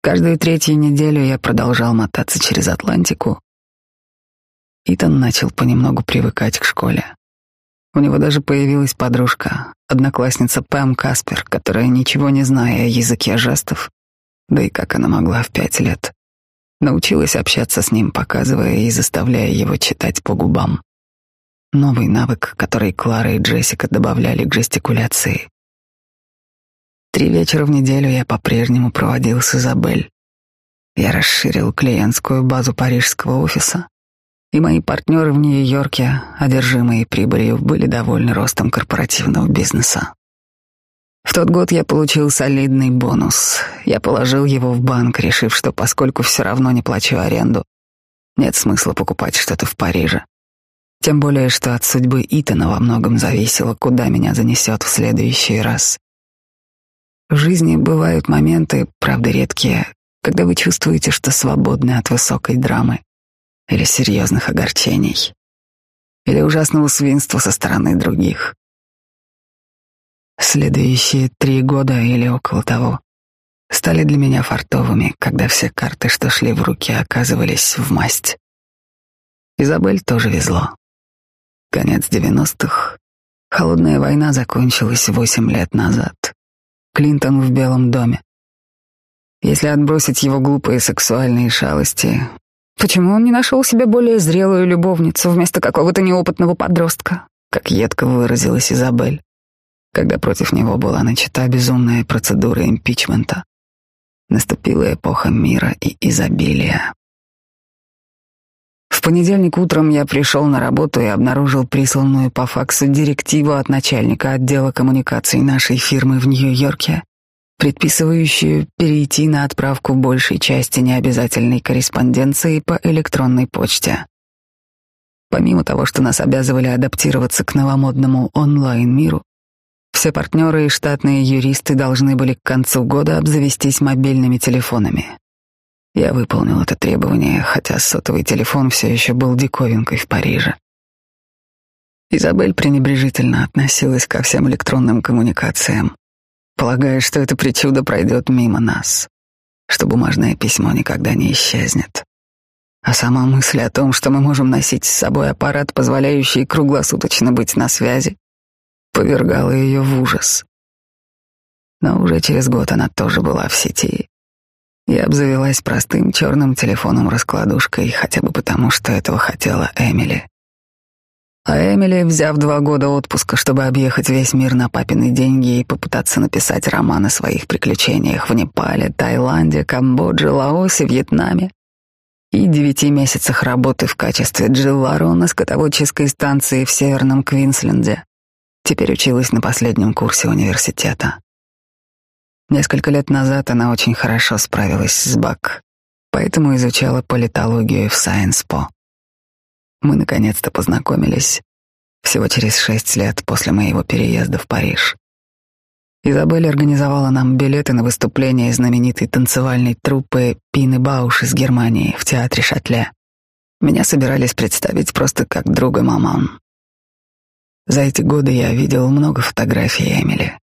Каждую третью неделю я продолжал мотаться через Атлантику. Итан начал понемногу привыкать к школе. У него даже появилась подружка, одноклассница Пэм Каспер, которая, ничего не зная о языке жестов, да и как она могла в пять лет, научилась общаться с ним, показывая и заставляя его читать по губам. Новый навык, который Клара и Джессика добавляли к жестикуляции. Три вечера в неделю я по-прежнему проводил с Изабель. Я расширил клиентскую базу парижского офиса, и мои партнеры в Нью-Йорке, одержимые прибылью, были довольны ростом корпоративного бизнеса. В тот год я получил солидный бонус. Я положил его в банк, решив, что поскольку все равно не плачу аренду, нет смысла покупать что-то в Париже. Тем более, что от судьбы Итана во многом зависело, куда меня занесет в следующий раз. В жизни бывают моменты, правда редкие, когда вы чувствуете, что свободны от высокой драмы или серьезных огорчений, или ужасного свинства со стороны других. Следующие три года или около того стали для меня фартовыми, когда все карты, что шли в руки, оказывались в масть. Изабель тоже везло. Конец девяностых. Холодная война закончилась восемь лет назад. Клинтон в Белом доме. Если отбросить его глупые сексуальные шалости, почему он не нашел себе более зрелую любовницу вместо какого-то неопытного подростка, как едко выразилась Изабель, когда против него была начата безумная процедура импичмента. Наступила эпоха мира и изобилия. В понедельник утром я пришел на работу и обнаружил присланную по факсу директиву от начальника отдела коммуникаций нашей фирмы в Нью-Йорке, предписывающую перейти на отправку большей части необязательной корреспонденции по электронной почте. Помимо того, что нас обязывали адаптироваться к новомодному онлайн-миру, все партнеры и штатные юристы должны были к концу года обзавестись мобильными телефонами. Я выполнил это требование, хотя сотовый телефон все еще был диковинкой в Париже. Изабель пренебрежительно относилась ко всем электронным коммуникациям, полагая, что это причуда пройдет мимо нас, что бумажное письмо никогда не исчезнет. А сама мысль о том, что мы можем носить с собой аппарат, позволяющий круглосуточно быть на связи, повергала ее в ужас. Но уже через год она тоже была в сети я обзавелась простым черным телефоном-раскладушкой, хотя бы потому, что этого хотела Эмили. А Эмили, взяв два года отпуска, чтобы объехать весь мир на папины деньги и попытаться написать роман о своих приключениях в Непале, Таиланде, Камбодже, Лаосе, Вьетнаме, и девяти месяцах работы в качестве Джиларо на скотоводческой станции в Северном Квинсленде, теперь училась на последнем курсе университета. Несколько лет назад она очень хорошо справилась с БАК, поэтому изучала политологию в Сайенспо. Мы наконец-то познакомились всего через шесть лет после моего переезда в Париж. Изабель организовала нам билеты на выступление знаменитой танцевальной труппы Пины Бауш из Германии в театре Шатле. Меня собирались представить просто как друга маман. За эти годы я видел много фотографий Эмили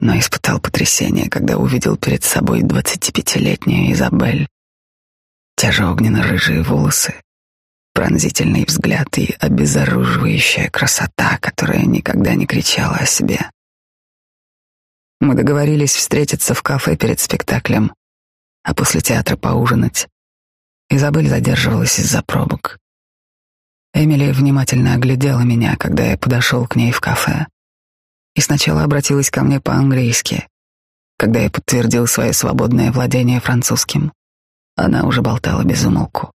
но испытал потрясение, когда увидел перед собой двадцатипятилетнюю Изабель. Те же огненно-рыжие волосы, пронзительный взгляд и обезоруживающая красота, которая никогда не кричала о себе. Мы договорились встретиться в кафе перед спектаклем, а после театра поужинать. Изабель задерживалась из-за пробок. Эмили внимательно оглядела меня, когда я подошел к ней в кафе и сначала обратилась ко мне по-английски. Когда я подтвердил свое свободное владение французским, она уже болтала без умолку.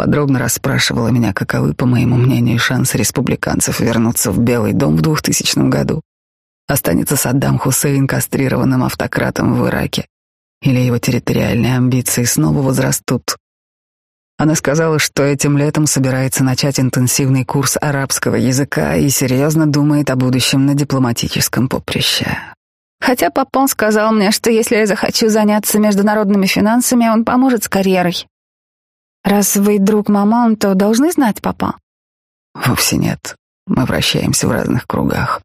Подробно расспрашивала меня, каковы, по моему мнению, шансы республиканцев вернуться в Белый дом в 2000 году. Останется Саддам Хусейн кастрированным автократом в Ираке, или его территориальные амбиции снова возрастут, она сказала, что этим летом собирается начать интенсивный курс арабского языка и серьезно думает о будущем на дипломатическом поприще. Хотя Папон сказал мне, что если я захочу заняться международными финансами, он поможет с карьерой. Раз вы друг маман, то должны знать папа. Вовсе нет. Мы вращаемся в разных кругах.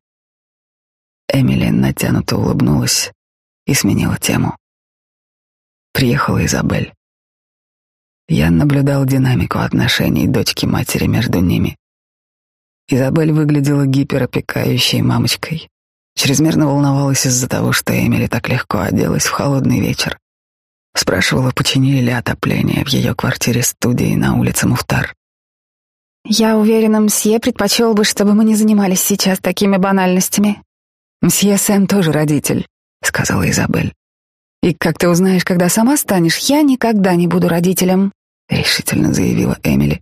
Эмили натянуто улыбнулась и сменила тему. Приехала Изабель. Я наблюдал динамику отношений дочки-матери между ними. Изабель выглядела гиперопекающей мамочкой. Чрезмерно волновалась из-за того, что Эмили так легко оделась в холодный вечер. Спрашивала, починили ли отопление в ее квартире-студии на улице Муфтар. «Я уверена, мсье предпочел бы, чтобы мы не занимались сейчас такими банальностями». «Мсье Сэм тоже родитель», — сказала Изабель. «И как ты узнаешь, когда сама станешь, я никогда не буду родителем», — решительно заявила Эмили,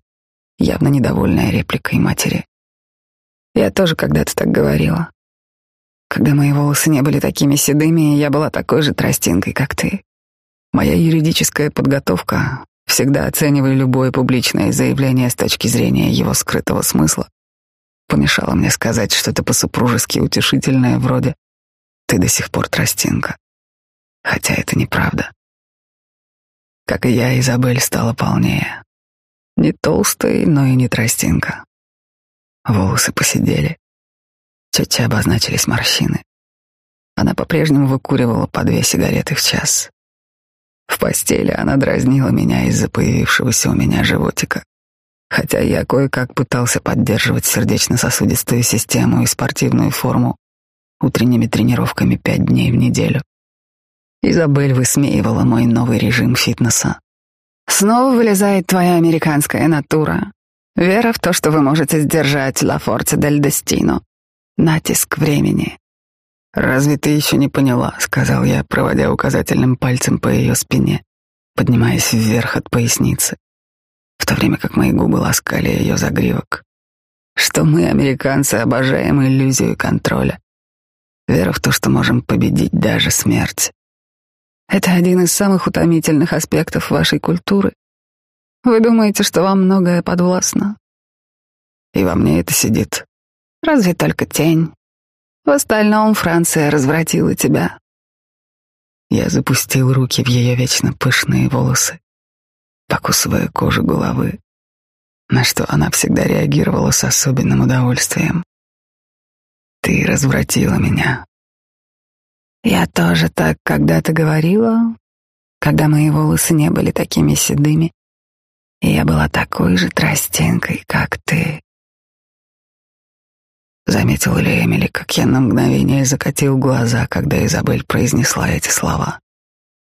явно недовольная репликой матери. «Я тоже когда-то так говорила. Когда мои волосы не были такими седыми, я была такой же тростинкой, как ты. Моя юридическая подготовка, всегда оценивая любое публичное заявление с точки зрения его скрытого смысла, помешала мне сказать что-то по-супружески утешительное вроде «ты до сих пор тростинка». Хотя это неправда. Как и я, Изабель стала полнее. Не толстой, но и не тростинка. Волосы посидели. Чуть обозначились морщины. Она по-прежнему выкуривала по две сигареты в час. В постели она дразнила меня из-за появившегося у меня животика. Хотя я кое-как пытался поддерживать сердечно-сосудистую систему и спортивную форму утренними тренировками пять дней в неделю. Изабель высмеивала мой новый режим фитнеса. Снова вылезает твоя американская натура. Вера в то, что вы можете сдержать «Ла Форца дель Дестино». Натиск времени. «Разве ты еще не поняла?» — сказал я, проводя указательным пальцем по ее спине, поднимаясь вверх от поясницы, в то время как мои губы ласкали ее загривок. Что мы, американцы, обожаем иллюзию контроля. Вера в то, что можем победить даже смерть. Это один из самых утомительных аспектов вашей культуры. Вы думаете, что вам многое подвластно? И во мне это сидит. Разве только тень. В остальном Франция развратила тебя. Я запустил руки в ее вечно пышные волосы, покусывая кожу головы, на что она всегда реагировала с особенным удовольствием. Ты развратила меня. Я тоже так когда-то говорила, когда мои волосы не были такими седыми, и я была такой же тростинкой, как ты. Заметила ли Эмили, как я на мгновение закатил глаза, когда Изабель произнесла эти слова,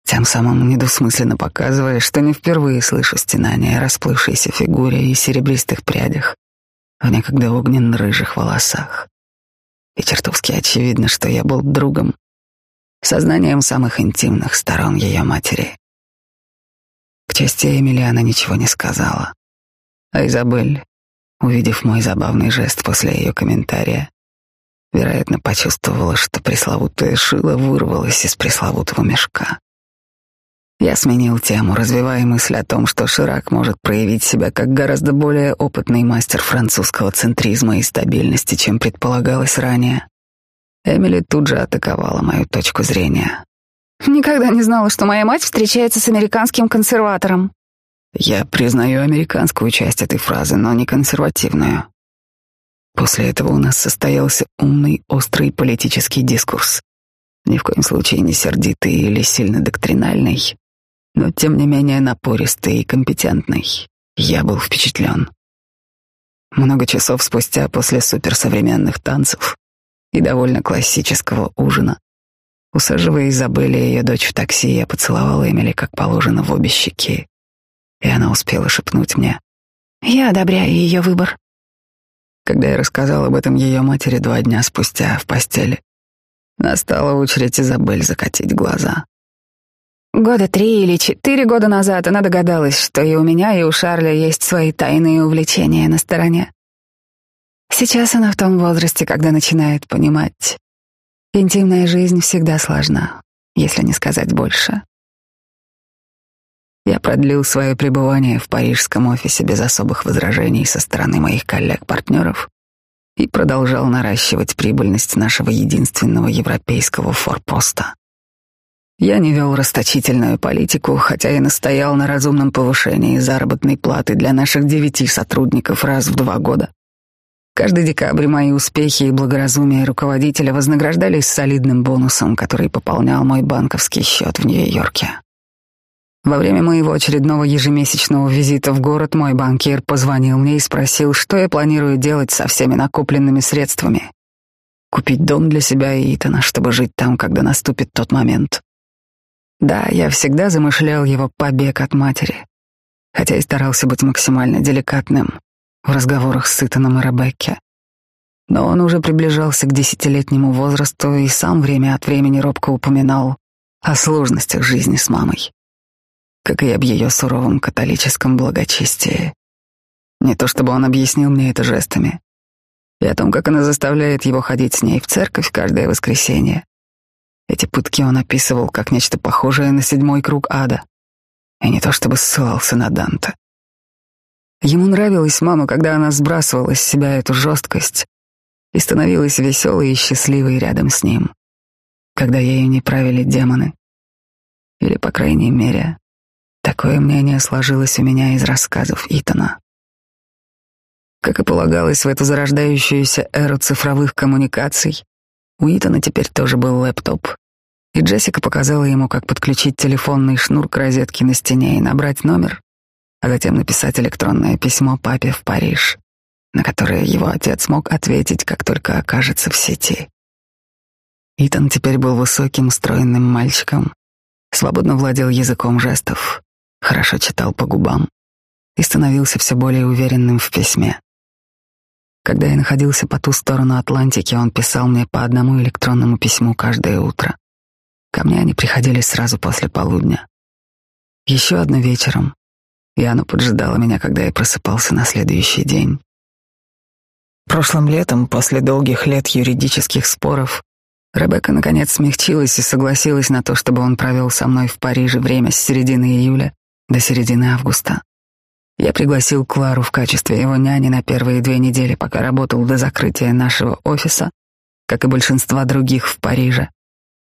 тем самым недвусмысленно показывая, что не впервые слышу стенания расплывшейся фигуре и серебристых прядях в некогда огненно-рыжих волосах. И чертовски очевидно, что я был другом, сознанием самых интимных сторон ее матери. К чести Эмили она ничего не сказала, а Изабель увидев мой забавный жест после ее комментария. Вероятно, почувствовала, что пресловутая шила вырвалась из пресловутого мешка. Я сменил тему, развивая мысль о том, что Ширак может проявить себя как гораздо более опытный мастер французского центризма и стабильности, чем предполагалось ранее. Эмили тут же атаковала мою точку зрения. «Никогда не знала, что моя мать встречается с американским консерватором», я признаю американскую часть этой фразы, но не консервативную. После этого у нас состоялся умный, острый политический дискурс. Ни в коем случае не сердитый или сильно доктринальный, но тем не менее напористый и компетентный. Я был впечатлен. Много часов спустя после суперсовременных танцев и довольно классического ужина, усаживая и ее дочь в такси, я поцеловал Эмили как положено в обе щеки и она успела шепнуть мне. «Я одобряю ее выбор». Когда я рассказал об этом ее матери два дня спустя в постели, настала очередь Изабель закатить глаза. Года три или четыре года назад она догадалась, что и у меня, и у Шарля есть свои тайные увлечения на стороне. Сейчас она в том возрасте, когда начинает понимать, интимная жизнь всегда сложна, если не сказать больше. Я продлил свое пребывание в парижском офисе без особых возражений со стороны моих коллег-партнеров и продолжал наращивать прибыльность нашего единственного европейского форпоста. Я не вел расточительную политику, хотя и настоял на разумном повышении заработной платы для наших девяти сотрудников раз в два года. Каждый декабрь мои успехи и благоразумие руководителя вознаграждались солидным бонусом, который пополнял мой банковский счет в Нью-Йорке. Во время моего очередного ежемесячного визита в город мой банкир позвонил мне и спросил, что я планирую делать со всеми накопленными средствами. Купить дом для себя и Итана, чтобы жить там, когда наступит тот момент. Да, я всегда замышлял его побег от матери, хотя и старался быть максимально деликатным в разговорах с Итаном и Ребекке. Но он уже приближался к десятилетнему возрасту и сам время от времени робко упоминал о сложностях жизни с мамой как и об ее суровом католическом благочестии. Не то чтобы он объяснил мне это жестами, и о том, как она заставляет его ходить с ней в церковь каждое воскресенье. Эти пытки он описывал как нечто похожее на седьмой круг ада, и не то чтобы ссылался на Данте. Ему нравилась мама, когда она сбрасывала с себя эту жесткость и становилась веселой и счастливой рядом с ним, когда ею не правили демоны. Или, по крайней мере, Такое мнение сложилось у меня из рассказов Итана. Как и полагалось в эту зарождающуюся эру цифровых коммуникаций, у Итана теперь тоже был лэптоп, и Джессика показала ему, как подключить телефонный шнур к розетке на стене и набрать номер, а затем написать электронное письмо папе в Париж, на которое его отец мог ответить, как только окажется в сети. Итан теперь был высоким, стройным мальчиком, свободно владел языком жестов, хорошо читал по губам и становился все более уверенным в письме. Когда я находился по ту сторону Атлантики, он писал мне по одному электронному письму каждое утро. Ко мне они приходили сразу после полудня. Еще одно вечером, и оно поджидало меня, когда я просыпался на следующий день. Прошлым летом, после долгих лет юридических споров, Ребекка наконец смягчилась и согласилась на то, чтобы он провел со мной в Париже время с середины июля до середины августа. Я пригласил Клару в качестве его няни на первые две недели, пока работал до закрытия нашего офиса, как и большинства других в Париже,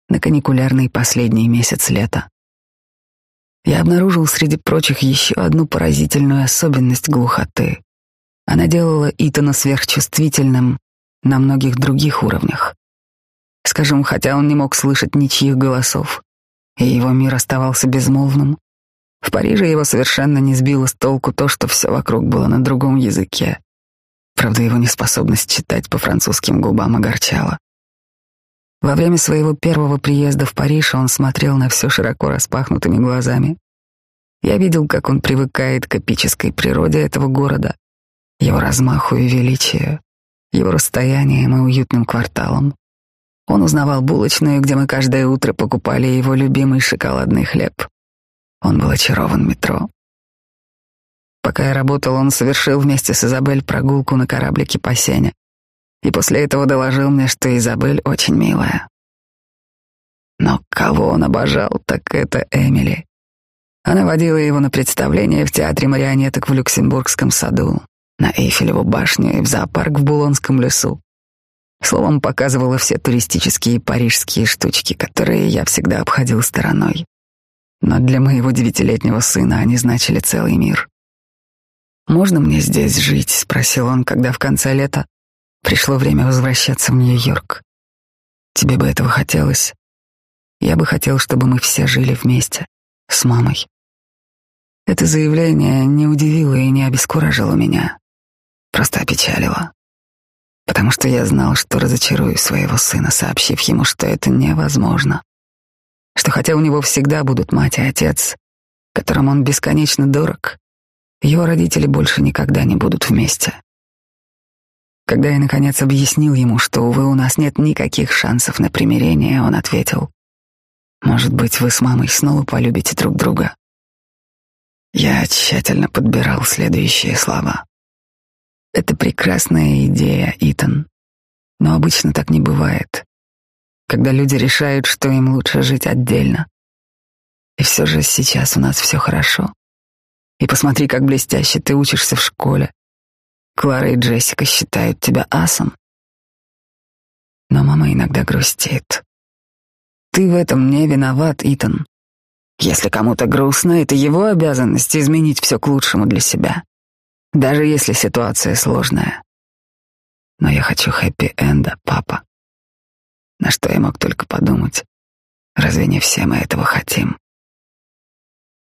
на каникулярный последний месяц лета. Я обнаружил среди прочих еще одну поразительную особенность глухоты. Она делала Итана сверхчувствительным на многих других уровнях. Скажем, хотя он не мог слышать ничьих голосов, и его мир оставался безмолвным, в Париже его совершенно не сбило с толку то, что все вокруг было на другом языке. Правда, его неспособность читать по французским губам огорчала. Во время своего первого приезда в Париж он смотрел на все широко распахнутыми глазами. Я видел, как он привыкает к эпической природе этого города, его размаху и величию, его расстоянием и уютным кварталом. Он узнавал булочную, где мы каждое утро покупали его любимый шоколадный хлеб. Он был очарован метро. Пока я работал, он совершил вместе с Изабель прогулку на кораблике по Сене. И после этого доложил мне, что Изабель очень милая. Но кого он обожал, так это Эмили. Она водила его на представление в театре марионеток в Люксембургском саду, на Эйфелеву башню и в зоопарк в Булонском лесу. Словом, показывала все туристические парижские штучки, которые я всегда обходил стороной но для моего девятилетнего сына они значили целый мир. «Можно мне здесь жить?» — спросил он, когда в конце лета пришло время возвращаться в Нью-Йорк. «Тебе бы этого хотелось?» «Я бы хотел, чтобы мы все жили вместе, с мамой». Это заявление не удивило и не обескуражило меня, просто опечалило, потому что я знал, что разочарую своего сына, сообщив ему, что это невозможно что хотя у него всегда будут мать и отец, которым он бесконечно дорог, его родители больше никогда не будут вместе. Когда я, наконец, объяснил ему, что, увы, у нас нет никаких шансов на примирение, он ответил, «Может быть, вы с мамой снова полюбите друг друга?» Я тщательно подбирал следующие слова. «Это прекрасная идея, Итан, но обычно так не бывает когда люди решают, что им лучше жить отдельно. И все же сейчас у нас все хорошо. И посмотри, как блестяще ты учишься в школе. Клара и Джессика считают тебя асом. Но мама иногда грустит. Ты в этом не виноват, Итан. Если кому-то грустно, это его обязанность изменить все к лучшему для себя. Даже если ситуация сложная. Но я хочу хэппи-энда, папа. На что я мог только подумать. Разве не все мы этого хотим?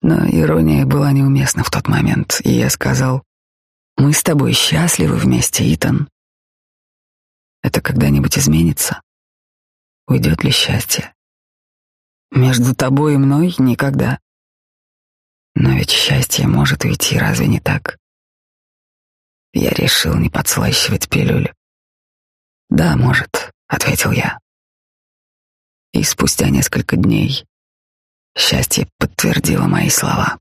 Но ирония была неуместна в тот момент, и я сказал, «Мы с тобой счастливы вместе, Итан. Это когда-нибудь изменится? Уйдет ли счастье? Между тобой и мной никогда. Но ведь счастье может уйти, разве не так? Я решил не подслащивать пилюлю. Да, может, ответил я. И спустя несколько дней счастье подтвердило мои слова.